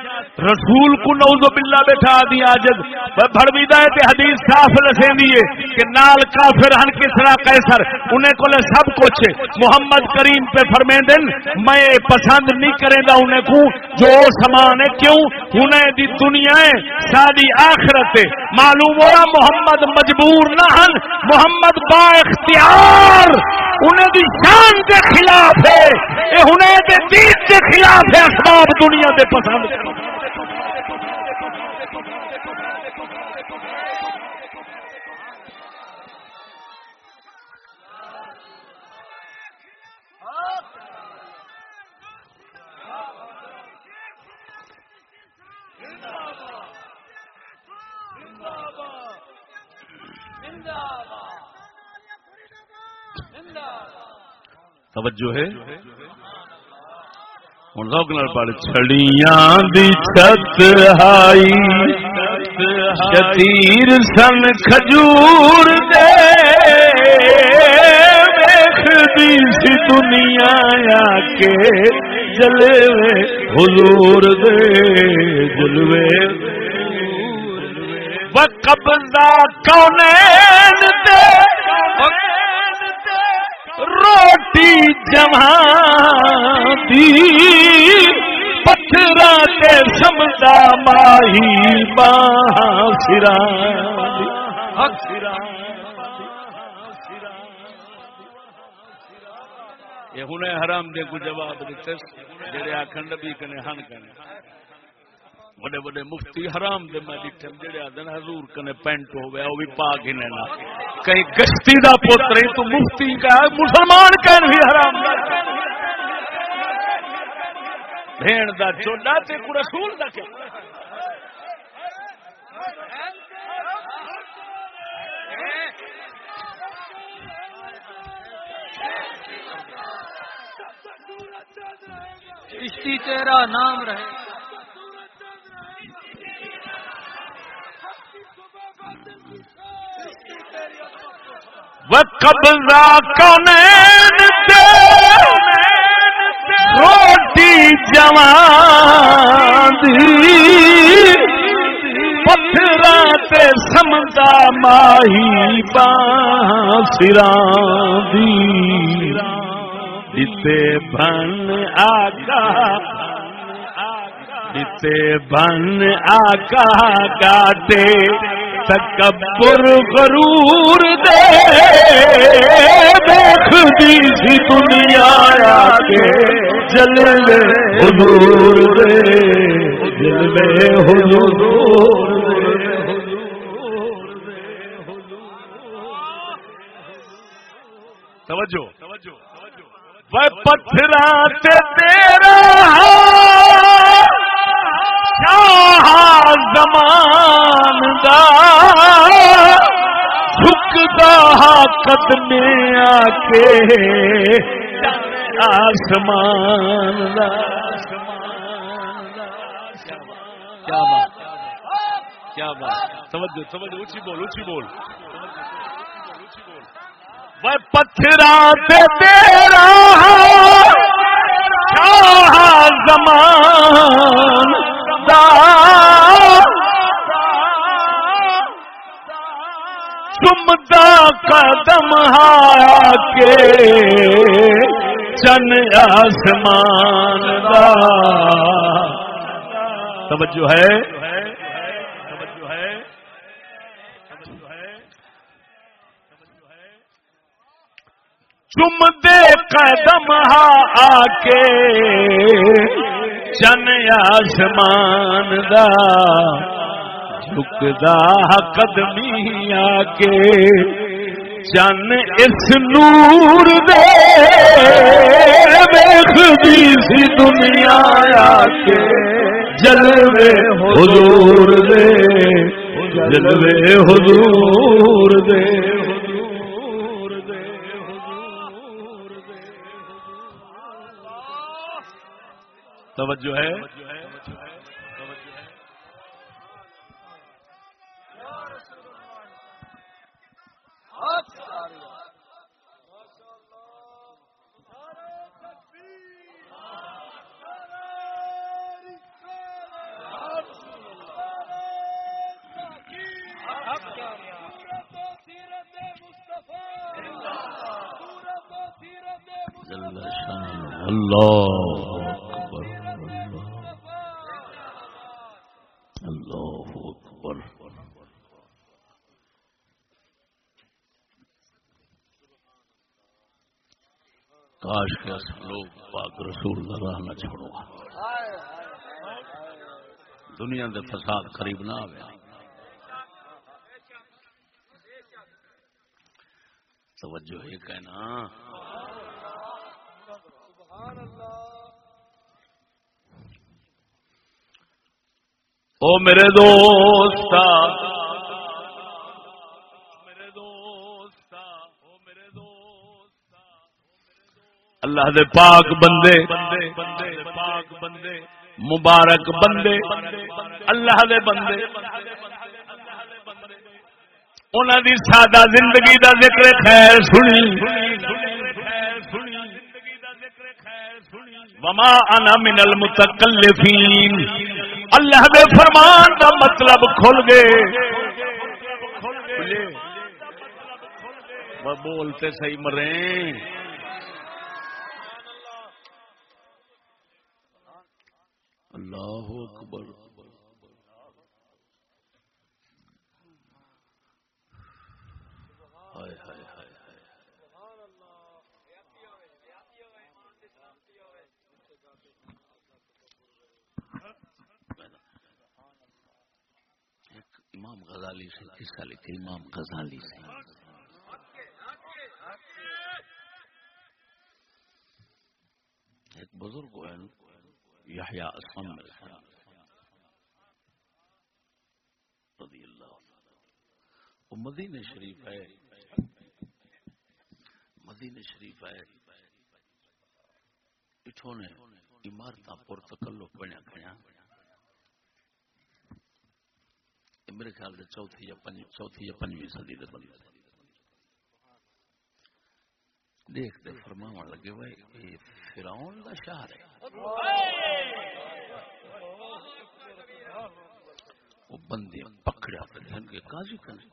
رسول کو نعوذ باللہ بیٹھا دی عاجز بھڑوی دا تے حدیث صاف لسیندی ہے کہ نال کافر ہن کسرا قیصر، انہیں کولے سب کچھ محمد کریم پہ فرمیندن میں پسند نہیں کرے دا انہیں کو، جو سما مسلمان ہے؟ کیوں؟ انہیں دی دنیا ہے، ساری آخرت ہے۔ معلوم ہوا محمد مجبور نہ ہن، محمد با اختیار۔ انہیں دی شان کے خلاف ہے۔ یہ انہیں دے دین کے خلاف ہے اسباب دنیا دے پسند۔ توجہ ہے۔ ہوں لوگ پڑھ چھڑیاں دی چھت ہائی۔ شتیر سن کھجور دے۔ دیکھتی سی دنیا آ کے جلوے حضور دے۔ جلوے۔ قبضہ کونین روٹی جمع پتھرا کے سمدا ماہی باہ سرا یہ ہوں حرام دے کو جواب دیتے جڑے آخر نبی کنے ہن کنے۔ بڑے بڑے مفتی حرام دے میں ڈٹھم جڑے آدن حضور کنے پینٹ ہو گیا وہ بھی پاک ہی لینا کہیں گشتی دا پوتر تو مفتی کا مسلمان کہن بھی حرام دا بھین دا چولا تے کو رسول دا کیا اشتی تیرا نام رہے قبضہ کنین دے روٹی جوان دی۔ پتھرا تے سمدا ماہی باسران دی۔ بن آگا بن آقا کاٹے تکبر غرور دے۔ دیکھ دی سی دنیا کے جلوے حضور دے۔ جلوے حضور توجہ توجہ۔ وہ پتھرا تیرا زمان دا جھکتا قدم آ کے آسمان دا کیا بات؟ کیا بات؟ سمجھو سمجھو اچھی بول اچھی بول۔ وہ پتھرا تیرا زمان چمتا قدم ہا کے چن آسمان دا۔ توجہ ہے؟ چم دے قدم آ کے چن آسمان دا، جھکدا قدمی آ کے چن اس نور دے سی دنیا آ کے جلوے حضور دے، جلوے حضور دے۔ توجہ ہے۔ اللہ۔ کاش کے لوگ پاک رسول راہ نہ چھوڑو۔ دنیا دے فساد قریب نہ آیا توجہ یہ کہنا او میرے دوست اللہ دے پاک بندے، مبارک بندے، اللہ دے بندے۔ انہوں دی سادہ زندگی دا ذکر خیر سنی۔ وما انا من المتکلفین۔ اللہ دے فرمان دا مطلب کھل گئے۔ بولتے صحیح مرے۔ اللہ اکبر۔ امام غزالی سے قصہ لکھے امام غزالی سے۔ ایک بزرگ ہے یحییٰ اسم رضی اللہ وہ مدین شریف ہے. مدین شریف ہے. اٹھوں نے عمارت پر تکلف بنیا کھڑیا میرے خیال سے چوتھی یا چوتھی یا پنجویں صدی دے بندے. دیکھتے فرما لگے بھائی فراؤن کا شہر ہے۔ وہ بندے پکڑا دن کے قاضی کرنے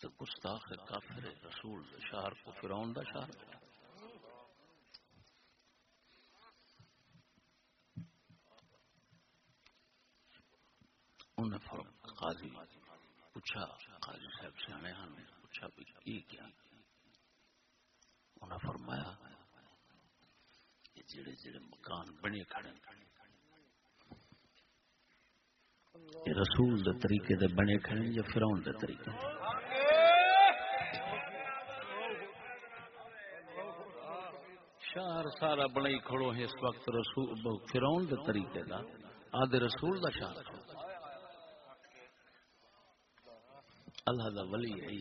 تو گستاخ کافر رسول شہر کو فراؤن کا شہر۔ انہیں فرق قاضی پوچھا، قاضی صاحب سے آنے ہاں پوچھا بھی کی کیا؟ انہیں فرمایا یہ جڑے جڑے مکان بنے کھڑے یہ رسول دے طریقے دے بنے کھڑے یا فرعون دے طریقے شہر سارا بنائی کھڑو ہے اس وقت رسول فرعون دے طریقے دا، آدھے رسول دا شہر کھڑو۔ اللہ دا ولی ہے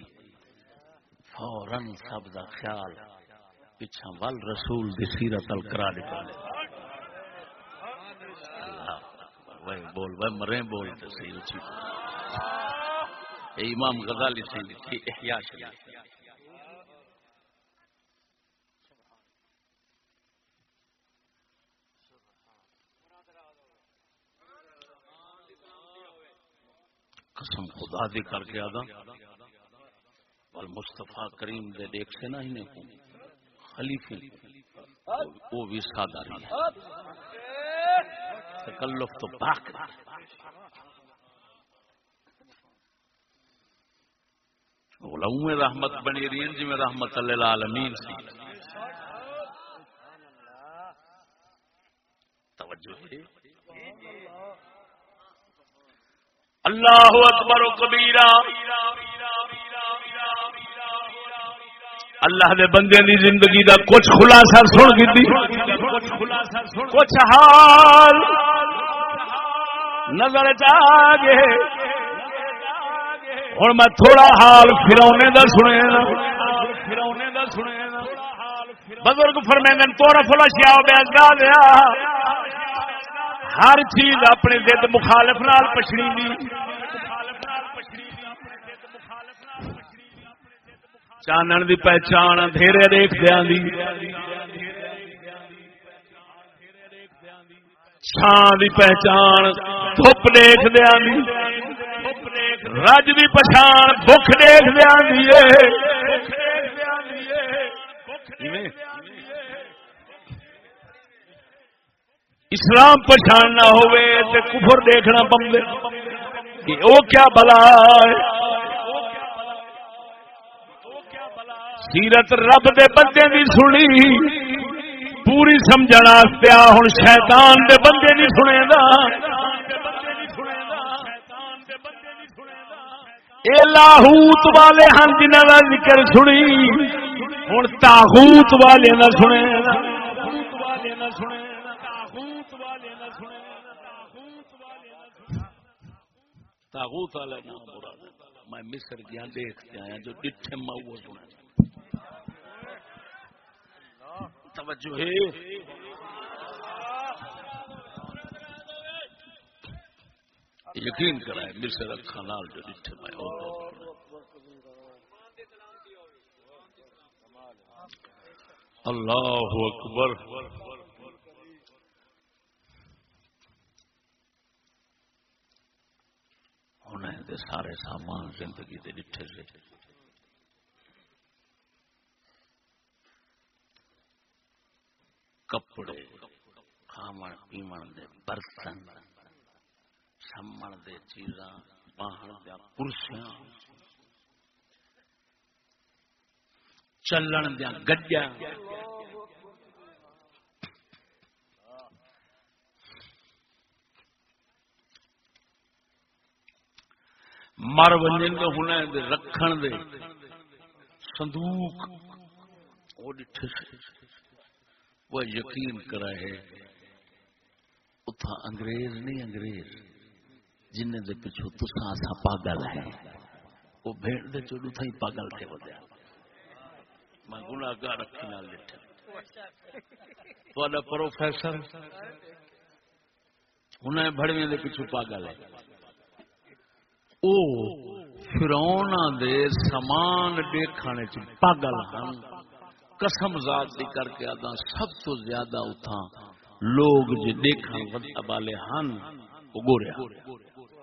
فورن سب دا خیال پچھا ول رسول دی سیرت ال کرا دیتا بول وہ مرے بول تو صحیح اچھی امام غزالی سے لکھی احیاء شریف قسم خدا دی کر کے آدھا۔ بل مصطفیٰ کریم دے دیکھ سے نہ ہی نے کو خلیفے وہ بھی سادہ رہی ہے۔ تکلف تو پاک علوم رحمت بنی رین جی میں رحمت اللہ العالمین سی توجہ ہے۔ اللہ اکبر و کبیرہ۔ اللہ دے بندے دی زندگی دا کچھ خلاصہ سن دیتی کچھ حال نظر چاہے ہوں میں تھوڑا حال فرونے دا سنے فرونے دا سنے بزرگ فرمیندن توڑا فلا شیا بیازگا دیا ہر چیز اپنے دل مخالف نال پچھڑی دی چانن دی پہچان اندھیرے دیکھ دیا دی چھان دی پہچان دھوپ دیکھ دیا دی رج دی پچھان بخ دیکھ دیا دی اسلام پچھان نہ ہوئے تے کفر دیکھنا پمدے کہ او کیا بلا ہے سیرت رب دے بندے دی سنی۔ پوری سمجھنا پیا ہوں شیطان دے بندے نہیں سنے دا اے لاہوت والے ہن جنہاں دا ذکر سنی، ہن تاغوت والے نہ سنے تاغوت والے والا میں مصر گیا، دیکھتے آیا جو ڈٹھے میں وہ سنا توجہ ہے۔ یقین کرائے مصر اکھا نال جو ڈٹھے میں اللہ اکبر۔ ہونے دے سارے سامان زندگی دے ڈٹھے سے۔ کپڑے کھامن پیمن دے برتن سمن دے چیزاں، باہن دیا کرسیاں، چلن دیا گڈیا مر ونجن دے ہونے دے، رکھن دے۔ صندوق، وہ ڈٹھے وہ یقین کرا ہے۔ اتھا انگریز نہیں انگریز جن دے پچھو تسا سا پاگل ہے وہ بھیڑ دے چوڑو تھا ہی پاگل تھے ودیا میں گناہ گاہ رکھی نال لٹھے تو پروفیسر انہیں بڑویں دے پچھو پاگل ہے۔ او فرونا دے سامان دیکھنے چ پاگل ہن۔ قسم ذات دی کر کے آدھا سب تو زیادہ اتھا لوگ جی دیکھن والے ہن، وہ گوریا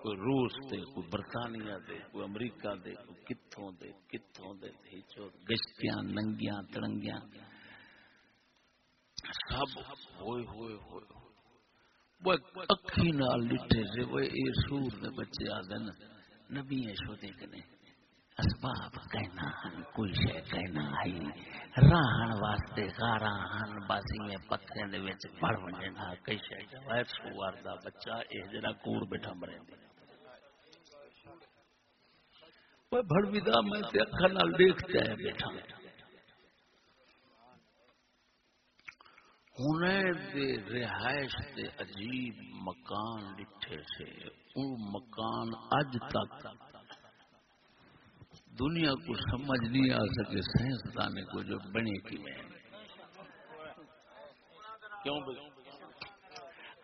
کوئی روس دے کوئی برطانیہ دے، کوئی امریکہ دے، کوئی کتھوں دے کتھوں دے ہیچو گشتیاں، ننگیاں، ترنگیاں۔ سب ہوئے ہوئے ہوئے وہ اکھی نال لٹھے سے، وہ اے سور دے بچے آدن نبی شو دیکھنے۔ اسباب کہنا ہن کوئی شے کہنا آئی راہن واسطے غارا ہن باسی میں پتھرے دے وچ پڑ ونجے نہ کئی شے جوائر سوار دا بچہ، اے جڑا کوڑ بیٹھا مرے۔ وہ بھڑوی دا میں تے اکھا نال دیکھتا ہے بیٹھا۔ ہونے دے رہائش دے عجیب مکان ڈٹھے سے۔ وہ مکان اج تک دنیا کو سمجھ نہیں آ سکے سائنسدان کو جو بنے کی میں کیوں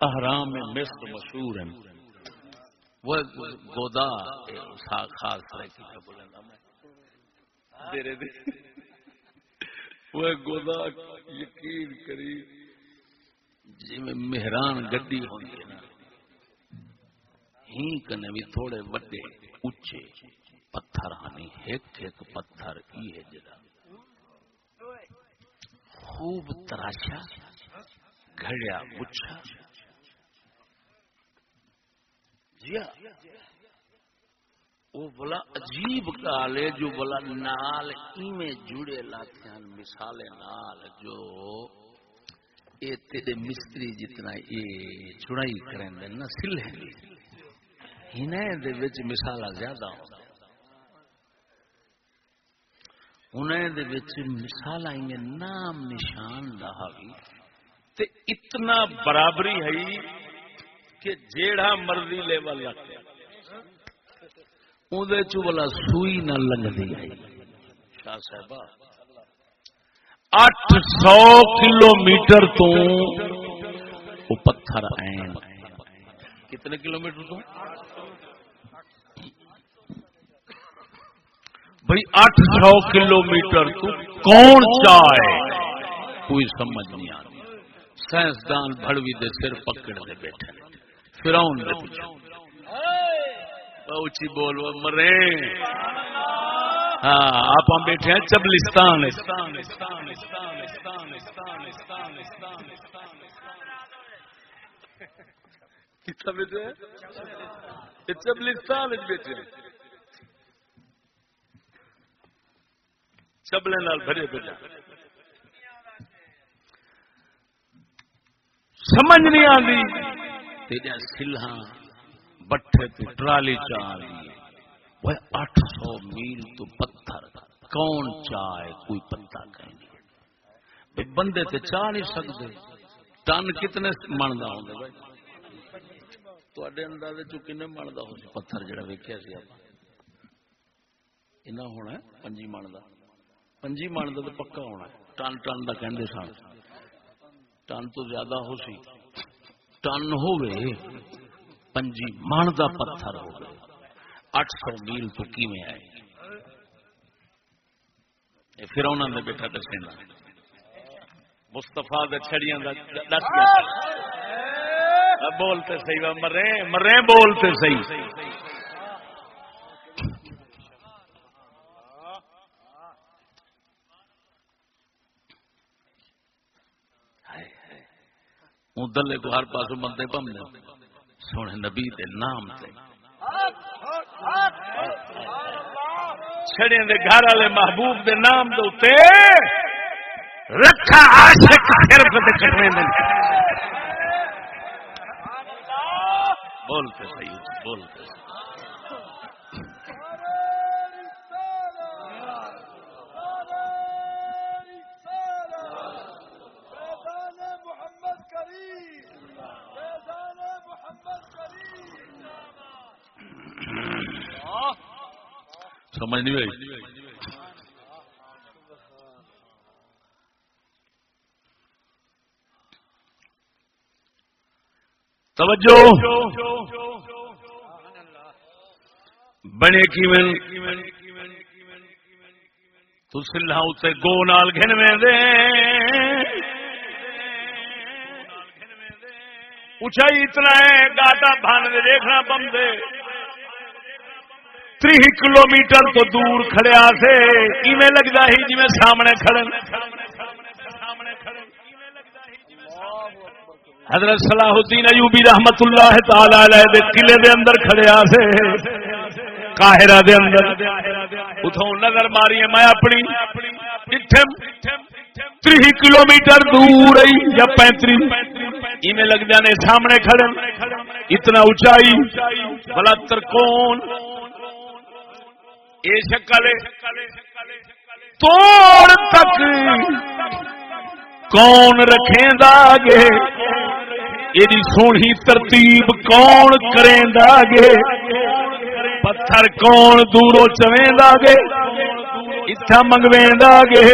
احرام میں مصر مشہور ہیں۔ وہ گودا خاص طرح کی بولے میں وہ گودا یقین کری جی میں مہران گڈی ہوندی نا۔ ہی کنے بھی تھوڑے وڈے اچے پتھر ہانی ایک ایک پتھر، یہ جڑا۔ خوب تراشا، گھڑیا مچھا۔ جی وہ بلا عجیب گال ہے، جو بلا نال ایویں جڑے لاتے مثالیں نال، جو اے تیرے مستری جتنا یہ چڑائی کریں نا سلے انہیں دے وچ مثالا زیادہ ہوں۔ انہیں دے وچ مثالا انہیں نام نشان دا تے اتنا برابری ہے کہ جیڑا مرضی لیول لگتے اندر چلا سوئی نہ لگتی ہے۔ شاہ صاحبہ، اٹھ سو کلو میٹر تو وہ پتھر آئے کتنے کلو میٹر تو؟ بھائی اٹھ سو کلو میٹر تو کون چاہے؟ کوئی سمجھ نہیں آتی سائنسدان بڑوی دے سر پکڑ دے بیٹھے فراؤن دے پیچھے اچھی بول مرے۔ ہاں آپ بیٹھے ہیں چبلستان چبلستان بیٹھے۔ چبلے نال بھرے بیٹھا سمجھ نہیں آتی تیجا سلہاں بٹھے تو ٹرالی چاہ وہ اٹھ سو میل تو پتھر۔ کون چاہے کوئی پتا کہیں نہیں۔ بندے تے چاہ نہیں سکتے ٹن کتنے من ہوں تے اندازے چ کن من ہو پتھر جڑا ویکیا سی آپ ہونا پنجی من پنجی من پکا ہونا ٹن ٹن کا کہندے سن۔ ٹن تو زیادہ ہو سی۔ ٹن ہوئے پنجی من کا پتھر ہو گئے اٹھ سو میل تو آئے؟ پھر انہوں نے بیٹھا دسینا مستفا چھڑیاں دس بولتے مرے مرے بولتے سی دلے کو ہر پاس بندے پم سونے نبی دے نام تے۔ چھڑے دے گھر والے محبوب دے نام دے اوتے رکھا عاشق صرف تے کٹنے دے۔ بولتے صحیح بولتے صحیح سمجھ نہیں ہوئی توجہ۔ بنے کی من تو سلح اتنے گو نال گھن دے اچائی اتنا ہے، گاٹا بھان دے، دیکھنا بم دے۔ تی کلو میٹر تو دور کھڑیا سے ایویں لگتا ہی جی سامنے کھڑے حضرت صلاح الدین ایوبی رحمت اللہ تعالی علیہ دے قلعے دے اندر کھڑے آسے قاہرہ دے اندر۔ اتھوں نظر ماری ہے میں اپنی اتھم تری کلو میٹر دور رہی یا پینتری ایویں لگ جانے سامنے کھڑے اتنا اونچائی بلا کون اے شکل توڑ تک کون رکھیں داگے یہ سونی ترتیب کون کریں داگے پتھر کون دوروں چویں داگے اتھا منگویں داگے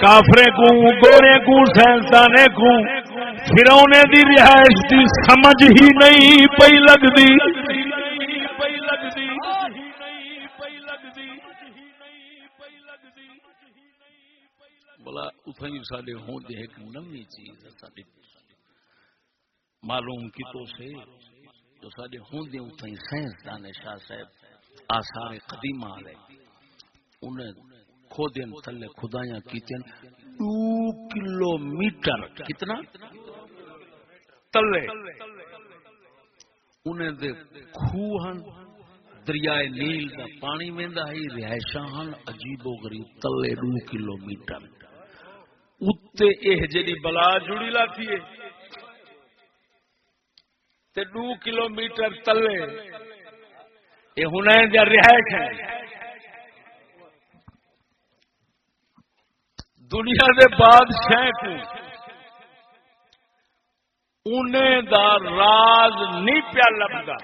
کافرے کو گورے کو سائنسدانے کو فرونے دی رہائش دی سمجھ ہی نہیں پئی لگتی بلا اتھائی سارے ہوں دے ایک نمی چیز ہے معلوم کی تو سے؟ جو سارے ہوں دے اتھائی سائنس دانے شاہ صاحب، آثار قدیم آ رہے انہیں کھودین تھلے خدایاں کیتیں دو کلو میٹر کتنا؟ تلے۔ انہیں دے خوہن دریائے نیل دا پانی ویندا ہے، رہائشاں ہن، عجیب و غریب، تلے دو کلو میٹر اتے اہ جڑی بلا جڑی لاتی ہے تے کلو میٹر تلے اے ہنین رہائش ہے دنیا دے بادشاہ کو انہیں دا راز نہیں پیا لبدا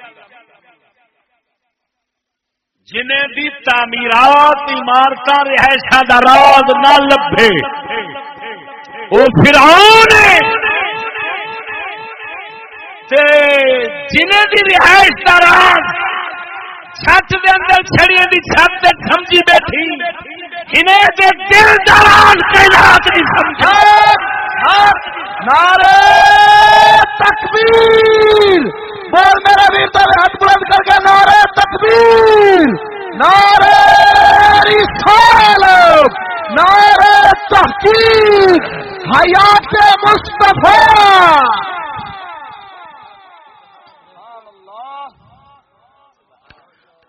جنہیں تعمیرات عمارت رہائشاں دا راز نہ لبے وہ فرعون تے جنہیں دی رہائش دا راز چھت دے اندر چھڑیاں دی چھت تے سمجھی بیٹھی، انہیں دے دل دا راز کائنات سمجھا تکبیر۔ بول میرا ہاتھ بلند کر کے نعرے تکبیر۔ نعرے رسالت۔ نعرے تحقیق۔ حیات مصطفیٰ!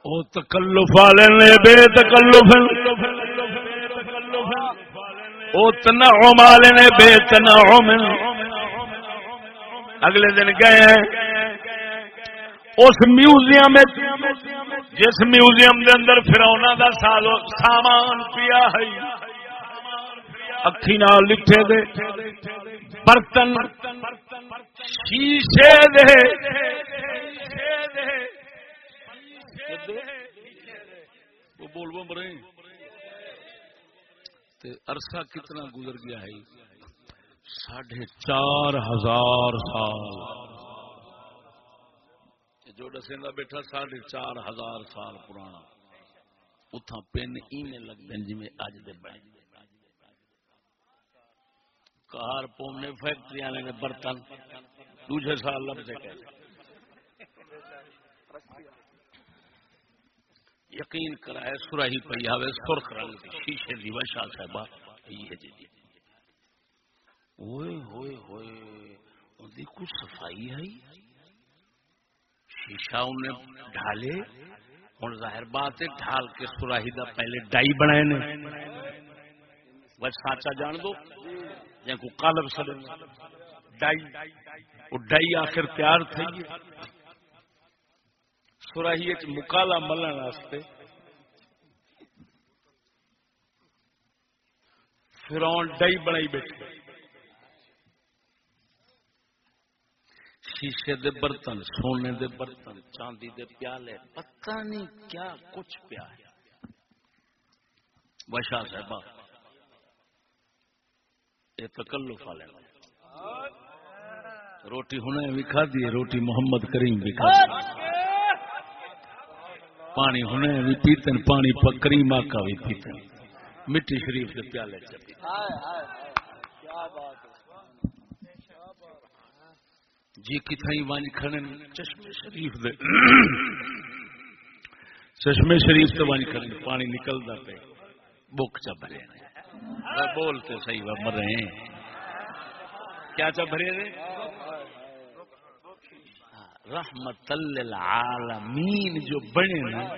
او تکلف والے نے، بے تکلف او تنعم والے نے، بے تنعم اگلے دن گئے ہیں۔ اس میوزیم جس میوزیم دے اندر فرونا دا سامان پیا ہے۔ اکھی نال لکھے دے برتن شیشے دے وہ بول بول مرے عرصہ کتنا گزر گیا ہے ساڑھے چار ہزار سال جو ڈسیندا بیٹھا ساڑھے چار ہزار سال پرانا اتھا پین ایویں لگتے جی میں اج دے بہ کار پونے فیکٹری والے نے برتن دوسرے سال لب سے کہتے یقین کرائے سراہی پی آئے سرخ رنگ کی شیشے دی وشا صاحبہ یہ جی جی۔ ہوئے ہوئے ہوئے، ان دی کچھ صفائی ہے؟ شیشہ انہیں ڈھالے ہوں ظاہر بات ہے، ڈھال کے سراہی دا پہلے ڈائی بنائے نے۔ بس ساچا جان دو۔ یا کو کالب سر ڈائی، وہ ڈائی آخر تیار تھی سراہی مکالا ملن واسطے۔ فرون ڈائی بنائی بیٹھے شیشے دے برتن، سونے دے برتن، چاندی دے پیالے، پتہ نہیں کیا کچھ پیا ہے۔ وشا صاحبہ یہ تکلف والے روٹی ہونے بھی کھا دی روٹی محمد کریم بھی کھا دی پانی ہونے بھی پیتن، پانی کریم آکا بھی پیتن۔ مٹی شریف کے پیالے چلی جی کتائی وانی کھڑے چشمے شریف دے۔ چشمے شریف سے وانی کھڑے پانی نکلتا پہ بک چا بھرے بولتے صحیح مر رہے ہیں۔ کیا چب بھرے رحمت للعالمین جو بنے نا،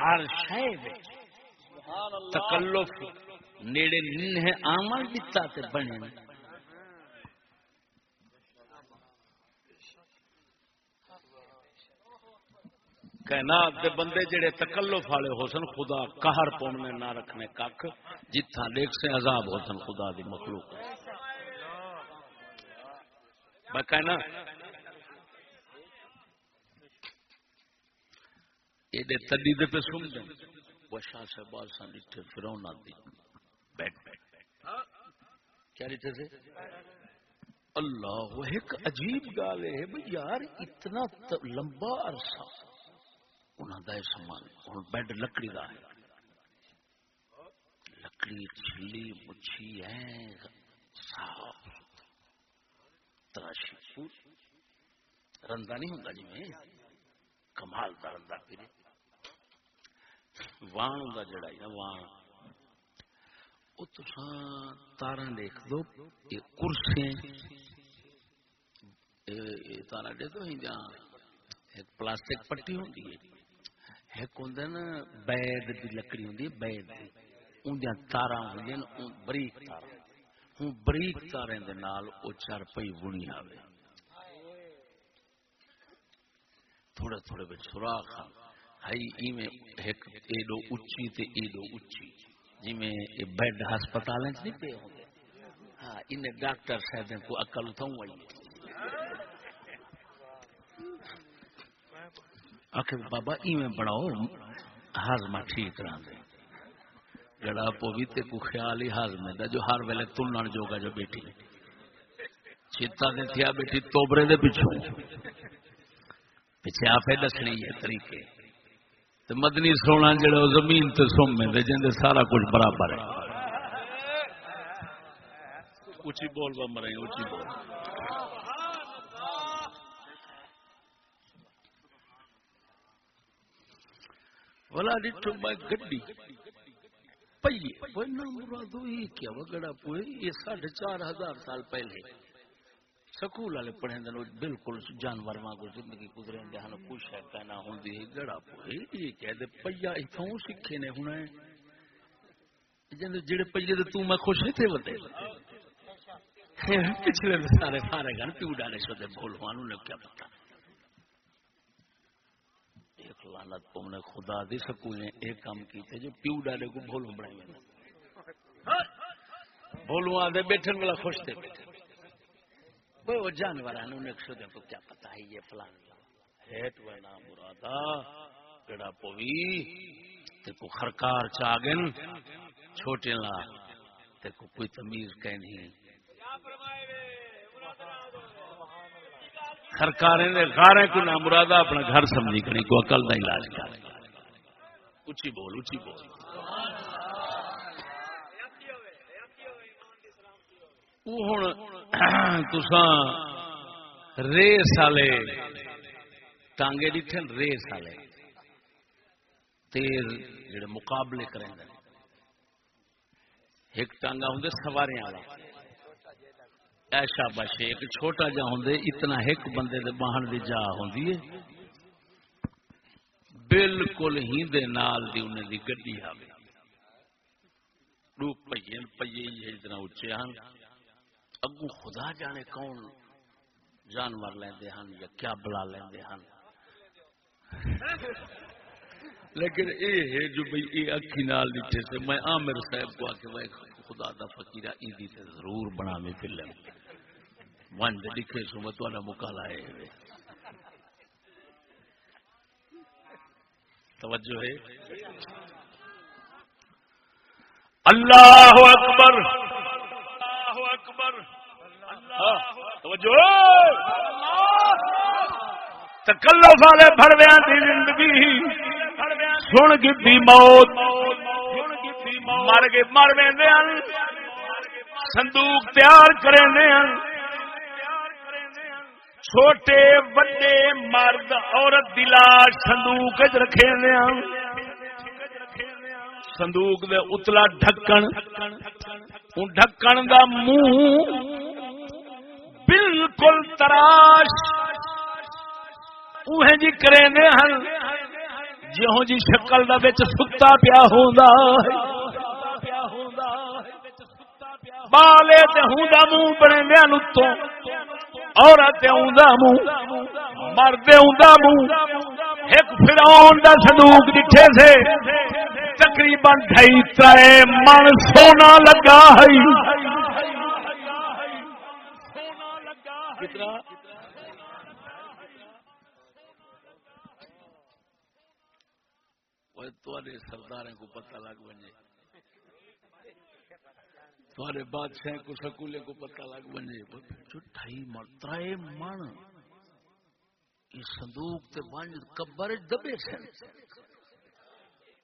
ہر شاید تکلف، نیڑے نیڑے بیتا تے بنے نا۔ کائنات دے بندے جڑے تکلف والے حسن خدا قہر پون میں نہ رکھنے کک جتھا دیکھ سے عذاب حسن خدا دی مخلوق میں کہنا یہ تدی دے پہ سن دیں۔ وہ شاہ صاحب سان ڈٹھے فرون آدھی بیٹھ بیٹھ کیا ڈٹھے تھے اللہ، وہ ایک عجیب گال ہے، بھئی یار، اتنا لمبا عرصہ۔ انہوں کا سامان ہوں بیڈ لکڑی کا ہے۔ لکڑی، چھلی، مچھی ہے صاف تراشی رندا نہیں ہوں جی میں۔ کمال کا رندا پھر۔ وان ہوں جڑا ہے وان۔ وہ تو تارا دیکھ دو یہ کرسے تارا دے دو ہی جان ایک پلاسٹک پٹی ہوتی ہے۔ ایک ہوں نا بیڈ کی لکڑی ہوں بیڈ کی اندر تارا ہوں بریک تارا ہوں بریک تارے وہ چار پی بنی آئے تھوڑے تھوڑے بچ سوراخ ہاں۔ ہائی ایک ایڈو اچھی تے ایڈو اچھی جی میں بیڈ ہسپتال نہیں پے ہوں ہاں ان ڈاکٹر صاحب کو اکل اتوں آئی۔ آخ بابا ایویں بناؤ، ہاضمہ ٹھیک کرا دے جڑا پوی تے کو خیال ہی ہاضمے دا، جو ہر ویلے تلن جوگا جو بیٹھی۔ چیتا نے تھیا بیٹھی، توبرے دے پیچھوں پیچھے آپ دسنی ہے طریقے۔ تے مدنی سونا جڑا زمین تے سومے دے، جن سارا کچھ برابر ہے۔ اچھی بول با مرے اچھی بول۔ ولا ڈٹھو میں گڈی۔ پئی بنا مرادو یہ کیا وگڑا پوئے یہ ساڑھے چار ہزار سال پہلے۔ سکول والے پڑھیں دن بالکل جانور وانگو زندگی گزرے دے ہن کوئی شے کہنا ہوندی ہے گڑا پوئے یہ کہہ دے پیا ایتھوں سکھے نے ہونا ہے۔ جن جڑے پئے تے تو میں خوش نہیں تھے ودے پچھلے سارے فارے گن پیو ڈالے سو دے بولوانو نے کیا پتہ لانت تم نے خدا دی سکول ایک کام کیتے جو پیو ڈالے کو بھولو بڑھائی میں بھولو آدھے بیٹھن والا خوش تھے بیٹھے کوئی وہ جانور ہے انہوں نے ایک شدہ کو کیا پتا ہے یہ فلان ہیٹ وینا مرادا گڑا پوی؟ تے کو خرکار چاگن، چھوٹے لا، تے کو کوئی تمیز کہیں نہیں سرکار نے گارے کو نہ مرادہ اپنا گھر سمجھی کرنی کو اکل کا علاج کر۔ اچھی بول اچھی بول۔ ہوں تسان ریس والے، ٹانگے ڈٹھے ریس والے۔ تیر جڑے مقابلے کریں ایک ٹانگا ہوں سوارے والا۔ ایشا بش ایک چھوٹا جا ہوں اتنا ایک بندے دے باہن دی جا ہوں بالکل ہی دے نال دی انہیں دی گڈی آوے۔ رو پہین پہیے یہ اتنا اچھے ہن۔ اگو خدا جانے کون جانور لیندے ہن یا کیا بلا لیندے ہن۔ لیکن اے ہے جو بھئی اے اکھی نال دیتے سے میں آمر صاحب کو آکے خدا دا فقیرہ ایدی تے ضرور بنا میں فلم ونج لکھے سو میں تھوڑا مکالا ہے توجہ ہے۔ اللہ اکبر۔ اللہ اکبر۔ توجہ۔ تکلف والے بھرویا دی زندگی۔ سن کی موت۔ مر کے مر صندوق تیار کریں چھوٹے بڑے مرد، عورت دلاش صندوق رکھے صندوق دے اتلا ڈھکن ڈھکن دا منہ بالکل تراش اوہیں جی کریں ہن۔ جہوں جی شکل دا وچ ستا پیا ہوندا بالے تے ہوندا منہ بنے نتوں عورت ہوندا منہ، مرد ہوندا منہ۔ ایک فرعون دا صندوق دکھے سے تقریباً ڈھائی ترے من سونا لگا ہے۔ کتنا؟ سردار کو پتہ لگ بنے۔ تھوڑے بادشاہ کو سکولے کو پتہ لگ بنے۔ جو ڈھائی من یہ صندوق تے ونج قبر دبے سن۔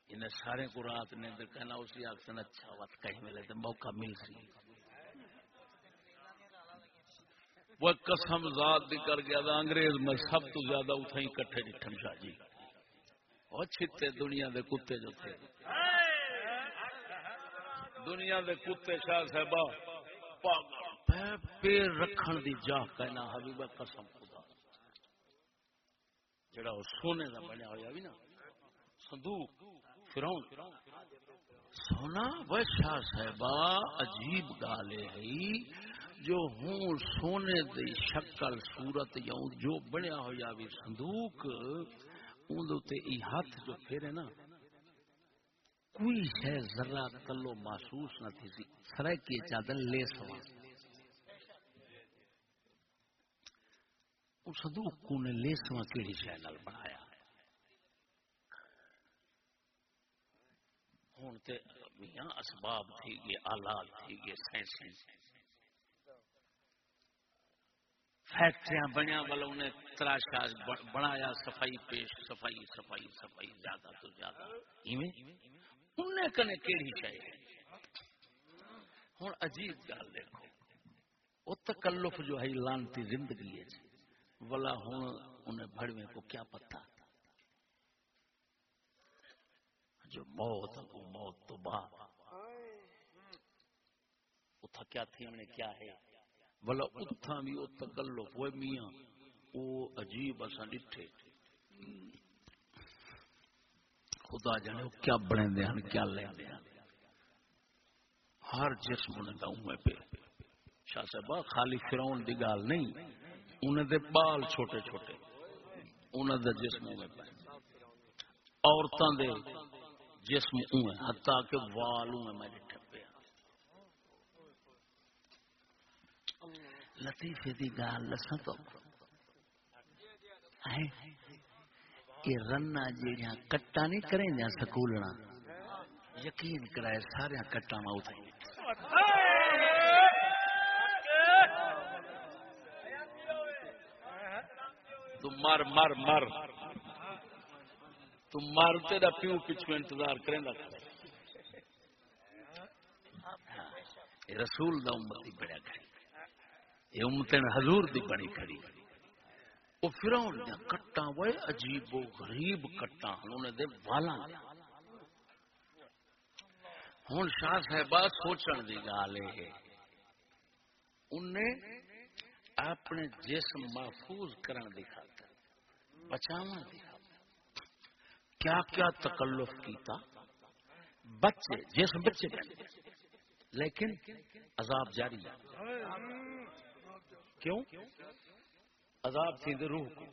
انہیں سارے کو رات نے اندر کہنا، اسی آخر اچھا وقت کہیں ملے تو موقع مل سی۔ وہ قسم ذات دی کر گیا تھا، انگریز میں سب تو زیادہ اتھائی کٹھے ڈٹھن شاہ جی۔ اور چھتے دنیا دے کتے جو تھے۔ دنیا دے کتے شاہ صاحبہ پیر رکھن دی جا کہنا حبیبہ قسم خدا۔ جڑا وہ سونے کا بنیا ہوا بھی نا، صندوق فرون سونا، وہ شاہ صاحبہ، عجیب گالے ہے جو ہوں سونے دی شکل، صورت یا جو بنیا ہوا بھی صندوق اندر ای ہاتھ جو پھیرے نا کوئی شہ ذرا کلو محسوس نہ تھی سی سرائے کی چادر لے سوا۔ اس صندوق کو نے لے سوا کیڑی شہ نال بنایا۔ ہوں تے میاں اسباب تھی گئے، آلات تھی گئے، سائنسی۔ فیکٹریاں بنیا والا انہیں تراشا بنایا، صفائی پیش، صفائی صفائی صفائی، زیادہ تو زیادہ۔ انہیں کنے کیڑی چاہیے ہوں عجیب گل دیکھو وہ تکلف جو ہے، لانتی زندگی ہے جی۔ ولا ہوں انہیں بڑویں کو کیا پتا جو موت کو موت تو بعد۔ اتھا کیا تھی ہم نے؟ کیا ہے؟ بلا اتھا بھی وہ تکلف، وہ میاں، وہ عجیب اساں ڈٹھے۔ خدا جانے وہ کیا بنے دے ہن کیا لے دے ہر جسم نے دا اوے پہ۔ شاہ صاحب خالی فرعون دی گال نہیں۔ انہیں دے بال چھوٹے چھوٹے۔ انہیں دے جسم اوے پہ۔ عورتاں دے جسم اوے حتیٰ کہ وال اوے میں ڈٹھے لطیفے دی گال لسا تو۔ یہ رنا جہاں کٹا نہیں کریں جا سکولنا۔ یقین کرائے سارے کٹا ماؤ تم مر مر مر۔ تم مر تیرا پیو پچھو انتظار کریں ہاں، گا رسول دا امتی بڑا کھڑی۔ یہ امتن حضور دی بڑی کھڑی۔ وہ فرعون دیا کٹا وہ عجیب و غریب کٹا انہوں دے والا ہوں شاہ صاحبہ سوچن دی گال ہے انہیں اپنے جسم محفوظ کرن دی خاطر بچاوا دی کیا کیا تکلف کیتا۔ بچے، جسم بچے بنے لیکن عذاب جاری ہے۔ کیوں؟ عذاب تھی دے روح کو۔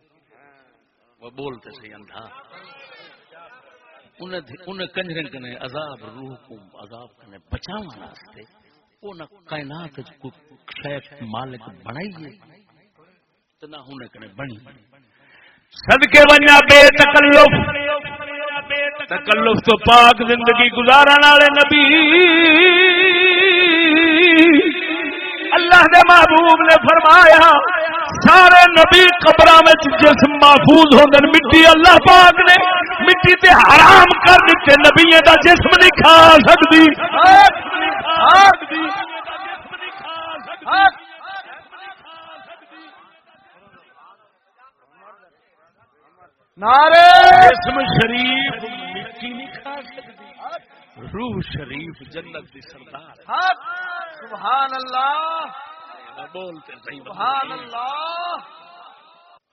وہ بولتے سے اندھا۔ انہیں کنجریں کنے عذاب روح کو، عذاب کنے بچاوا واسطے۔ وہ نہ کائنات کو شیخ مالک بنائیے تو نہ ہونے کنے بنی۔ صدقے بنیا بے تکلف۔ تکلف تو پاک زندگی گزارن والے نبی۔ اللہ دے محبوب نے فرمایا، سارے نبی قبر میں جسم محفوظ ہوں مٹی اللہ پاک نے، مٹی تے حرام کر دیتے نبی دا جسم نہیں کھا سکتی نعرے جسم شریف، مٹی نہیں کھا سکتی روح شریف، جنت دی سردار۔ سبحان اللہ. بولتے سبحان اللہ.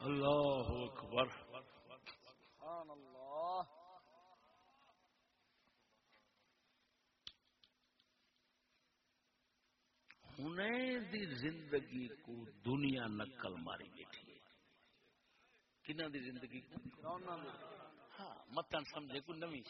اللہ اکبر. سبحان اللہ. ہنے دی زندگی کو دنیا نقل ماری بیٹھی کنہ دی زندگی کو ہاں متن سمجھے کو نمی